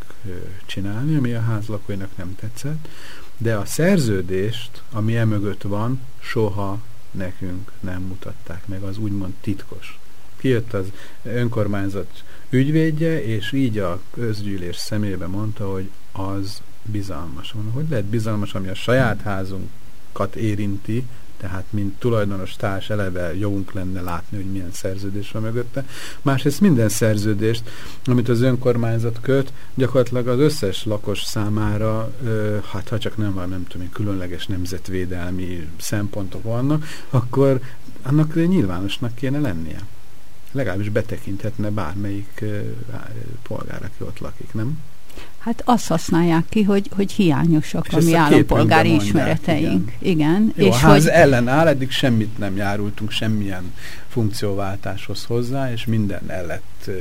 csinálni, ami a ház lakóinak nem tetszett, de a szerződést, ami emögött van, soha nekünk nem mutatták meg, az úgymond titkos kijött az önkormányzat ügyvédje, és így a közgyűlés szemébe mondta, hogy az bizalmas. Mondom, hogy lehet bizalmas, ami a saját házunkat érinti, tehát mint tulajdonos társ eleve jogunk lenne látni, hogy milyen szerződés van mögötte. Másrészt minden szerződést, amit az önkormányzat köt, gyakorlatilag az összes lakos számára, hát ha csak nem van, nem tudom, különleges nemzetvédelmi szempontok vannak, akkor annak nyilvánosnak kéne lennie legalábbis betekinthetne bármelyik polgár, aki ott lakik, nem? Hát azt használják ki, hogy, hogy hiányosak és a mi állampolgári mondják, ismereteink. Igen. igen. Jó, és a ház hogy... ellenáll, eddig semmit nem járultunk, semmilyen funkcióváltáshoz hozzá, és minden el lett uh,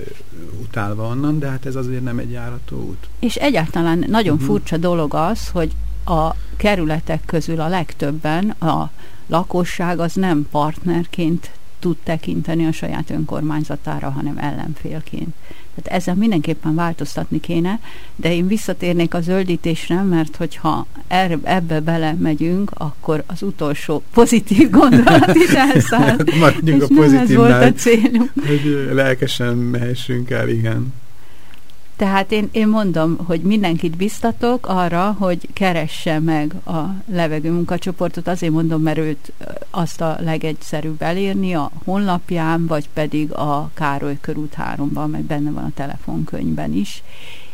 utálva onnan, de hát ez azért nem egy járató út. És egyáltalán nagyon uh-huh. furcsa dolog az, hogy a kerületek közül a legtöbben a lakosság az nem partnerként tud tekinteni a saját önkormányzatára, hanem ellenfélként. Tehát ezzel mindenképpen változtatni kéne, de én visszatérnék a zöldítésre, mert hogyha er, ebbe bele megyünk, akkor az utolsó pozitív gondolat is elszáll. Maradjunk a pozitívnál, volt a célunk. Hogy lelkesen mehessünk el, igen. Tehát én, én mondom, hogy mindenkit biztatok arra, hogy keresse meg a levegő munkacsoportot. Azért mondom, mert őt azt a legegyszerűbb elérni a honlapján, vagy pedig a Károly körút 3-ban, meg benne van a telefonkönyvben is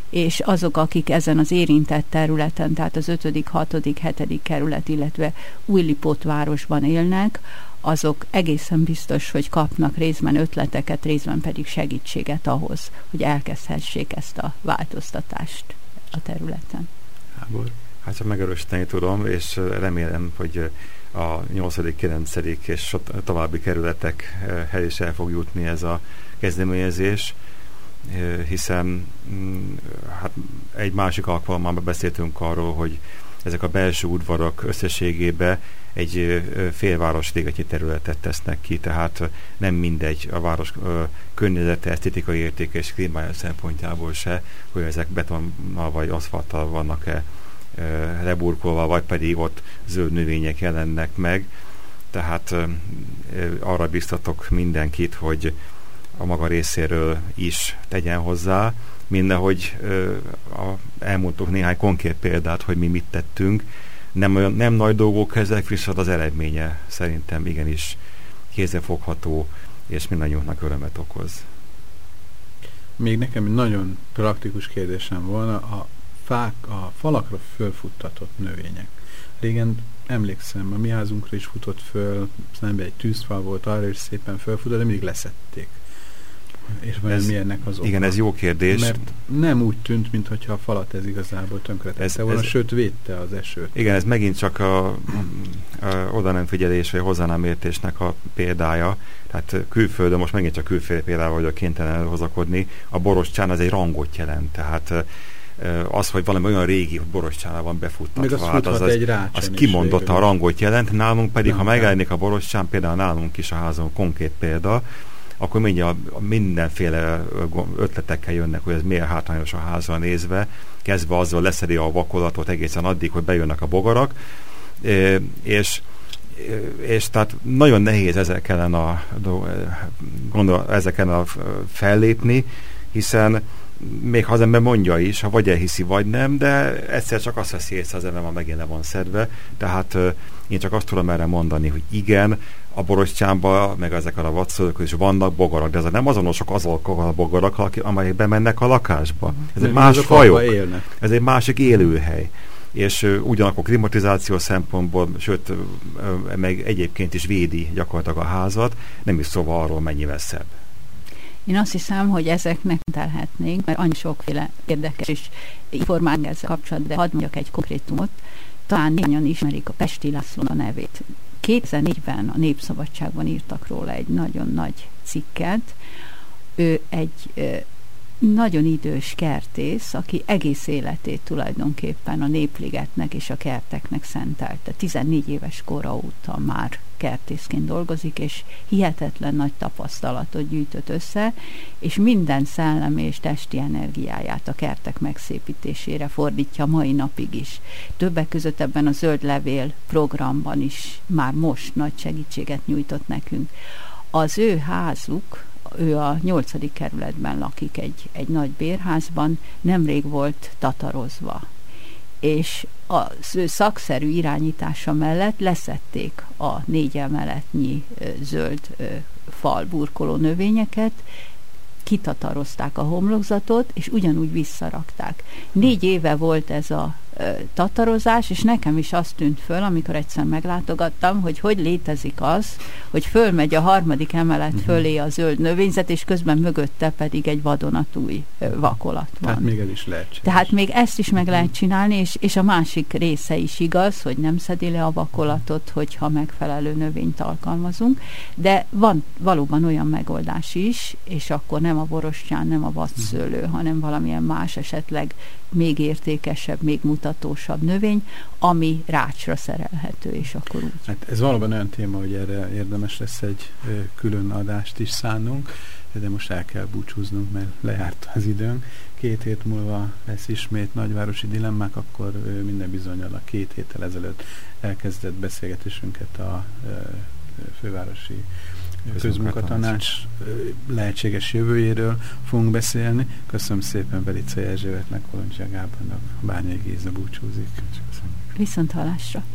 és azok, akik ezen az érintett területen, tehát az 5., 6., 7. kerület, illetve Újlipót városban élnek, azok egészen biztos, hogy kapnak részben ötleteket, részben pedig segítséget ahhoz, hogy elkezdhessék ezt a változtatást a területen. Hábor. Hát csak megerősíteni tudom, és remélem, hogy a 8., 9. és további kerületekhez is el fog jutni ez a kezdeményezés, hiszen mm, hát egy másik alkalommal beszéltünk arról, hogy ezek a belső udvarok összességében egy félváros légetnyi területet tesznek ki, tehát nem mindegy a város környezete, esztétikai értéke és klímája szempontjából se, hogy ezek betonnal vagy aszfalttal vannak-e leburkolva, vagy pedig ott zöld növények jelennek meg. Tehát arra biztatok mindenkit, hogy a maga részéről is tegyen hozzá, mindehogy elmondtuk néhány konkrét példát, hogy mi mit tettünk, nem, olyan, nem nagy dolgok ezek, viszont az eredménye szerintem igenis kézzelfogható, és mindannyiunknak örömet okoz. Még nekem egy nagyon praktikus kérdésem volna, a fák, a falakra fölfuttatott növények. Régen emlékszem, a mi házunkra is futott föl, szemben egy tűzfal volt, arra is szépen fölfutott, de mindig leszették. És ez, mi ennek az oka? Igen, ez jó kérdés. Mert nem úgy tűnt, mintha a falat ez igazából tönkretette volna, ez, sőt védte az esőt. Igen, ez megint csak a, a, oda nem figyelés, vagy hozzá nem értésnek a példája. Tehát külföldön, most megint csak külföldi példával vagyok kénytelen elhozakodni, a borostyán az egy rangot jelent, tehát az, hogy valami olyan régi borostyánál van befuttatva, hát az, az, egy az kimondott a rangot jelent, nálunk pedig, Nem, ha megjelenik a borostyán, például nálunk is a házon konkrét példa, akkor mindjárt mindenféle ötletekkel jönnek, hogy ez miért hátrányos a házra nézve, kezdve azzal leszedi a vakolatot egészen addig, hogy bejönnek a bogarak, és és tehát nagyon nehéz ezeken a, gondol, ezeken a fellépni, hiszen még ha az ember mondja is, ha vagy elhiszi, vagy nem, de egyszer csak azt veszi észre, az ember már megint le van szedve. Tehát én csak azt tudom erre mondani, hogy igen, a borostyánban, meg ezek a vadszülők is vannak bogarak, de ez nem azonosok azok a bogarak, amelyek bemennek a lakásba. Ez egy más fajok. Ez egy másik élőhely és ugyanakkor klimatizáció szempontból, sőt, meg egyébként is védi gyakorlatilag a házat, nem is szóval arról mennyivel szebb. Én azt hiszem, hogy ezeknek telhetnénk, mert annyi sokféle érdekes és információ ezzel kapcsolatban, de hadd mondjak egy konkrétumot. Talán néhányan ismerik a Pesti László a nevét. 2004-ben a Népszabadságban írtak róla egy nagyon nagy cikket. Ő egy nagyon idős kertész, aki egész életét tulajdonképpen a népligetnek és a kerteknek szentelte. 14 éves kora óta már kertészként dolgozik, és hihetetlen nagy tapasztalatot gyűjtött össze, és minden szellemi és testi energiáját a kertek megszépítésére fordítja mai napig is. Többek között ebben a zöld levél programban is már most nagy segítséget nyújtott nekünk. Az ő házuk, ő a nyolcadik kerületben lakik egy, egy nagy bérházban, nemrég volt tatarozva. És az ő szakszerű irányítása mellett leszették a négy emeletnyi zöld fal burkoló növényeket, kitatarozták a homlokzatot, és ugyanúgy visszarakták. Négy éve volt ez a tatarozás, és nekem is azt tűnt föl, amikor egyszer meglátogattam, hogy hogy létezik az, hogy fölmegy a harmadik emelet uh-huh. fölé a zöld növényzet, és közben mögötte pedig egy vadonatúj vakolat van. Tehát még ez is lehet csinálni. Tehát még ezt is meg lehet csinálni, és, és a másik része is igaz, hogy nem szedi le a vakolatot, hogyha megfelelő növényt alkalmazunk, de van valóban olyan megoldás is, és akkor nem a borostyán, nem a vadszőlő, uh-huh. hanem valamilyen más esetleg még értékesebb, még mutatósabb növény, ami rácsra szerelhető, és akkor úgy. Hát ez valóban olyan téma, hogy erre érdemes lesz egy külön adást is szánnunk, de most el kell búcsúznunk, mert lejárt az időnk. Két hét múlva lesz ismét nagyvárosi dilemmák, akkor minden bizonyal a két héttel ezelőtt elkezdett beszélgetésünket a fővárosi közmunkatanács lehetséges jövőjéről fogunk beszélni. Köszönöm szépen Belice Erzsébetnek, Koloncsia Gábornak, Bányai Géza búcsúzik. Viszont hallásra!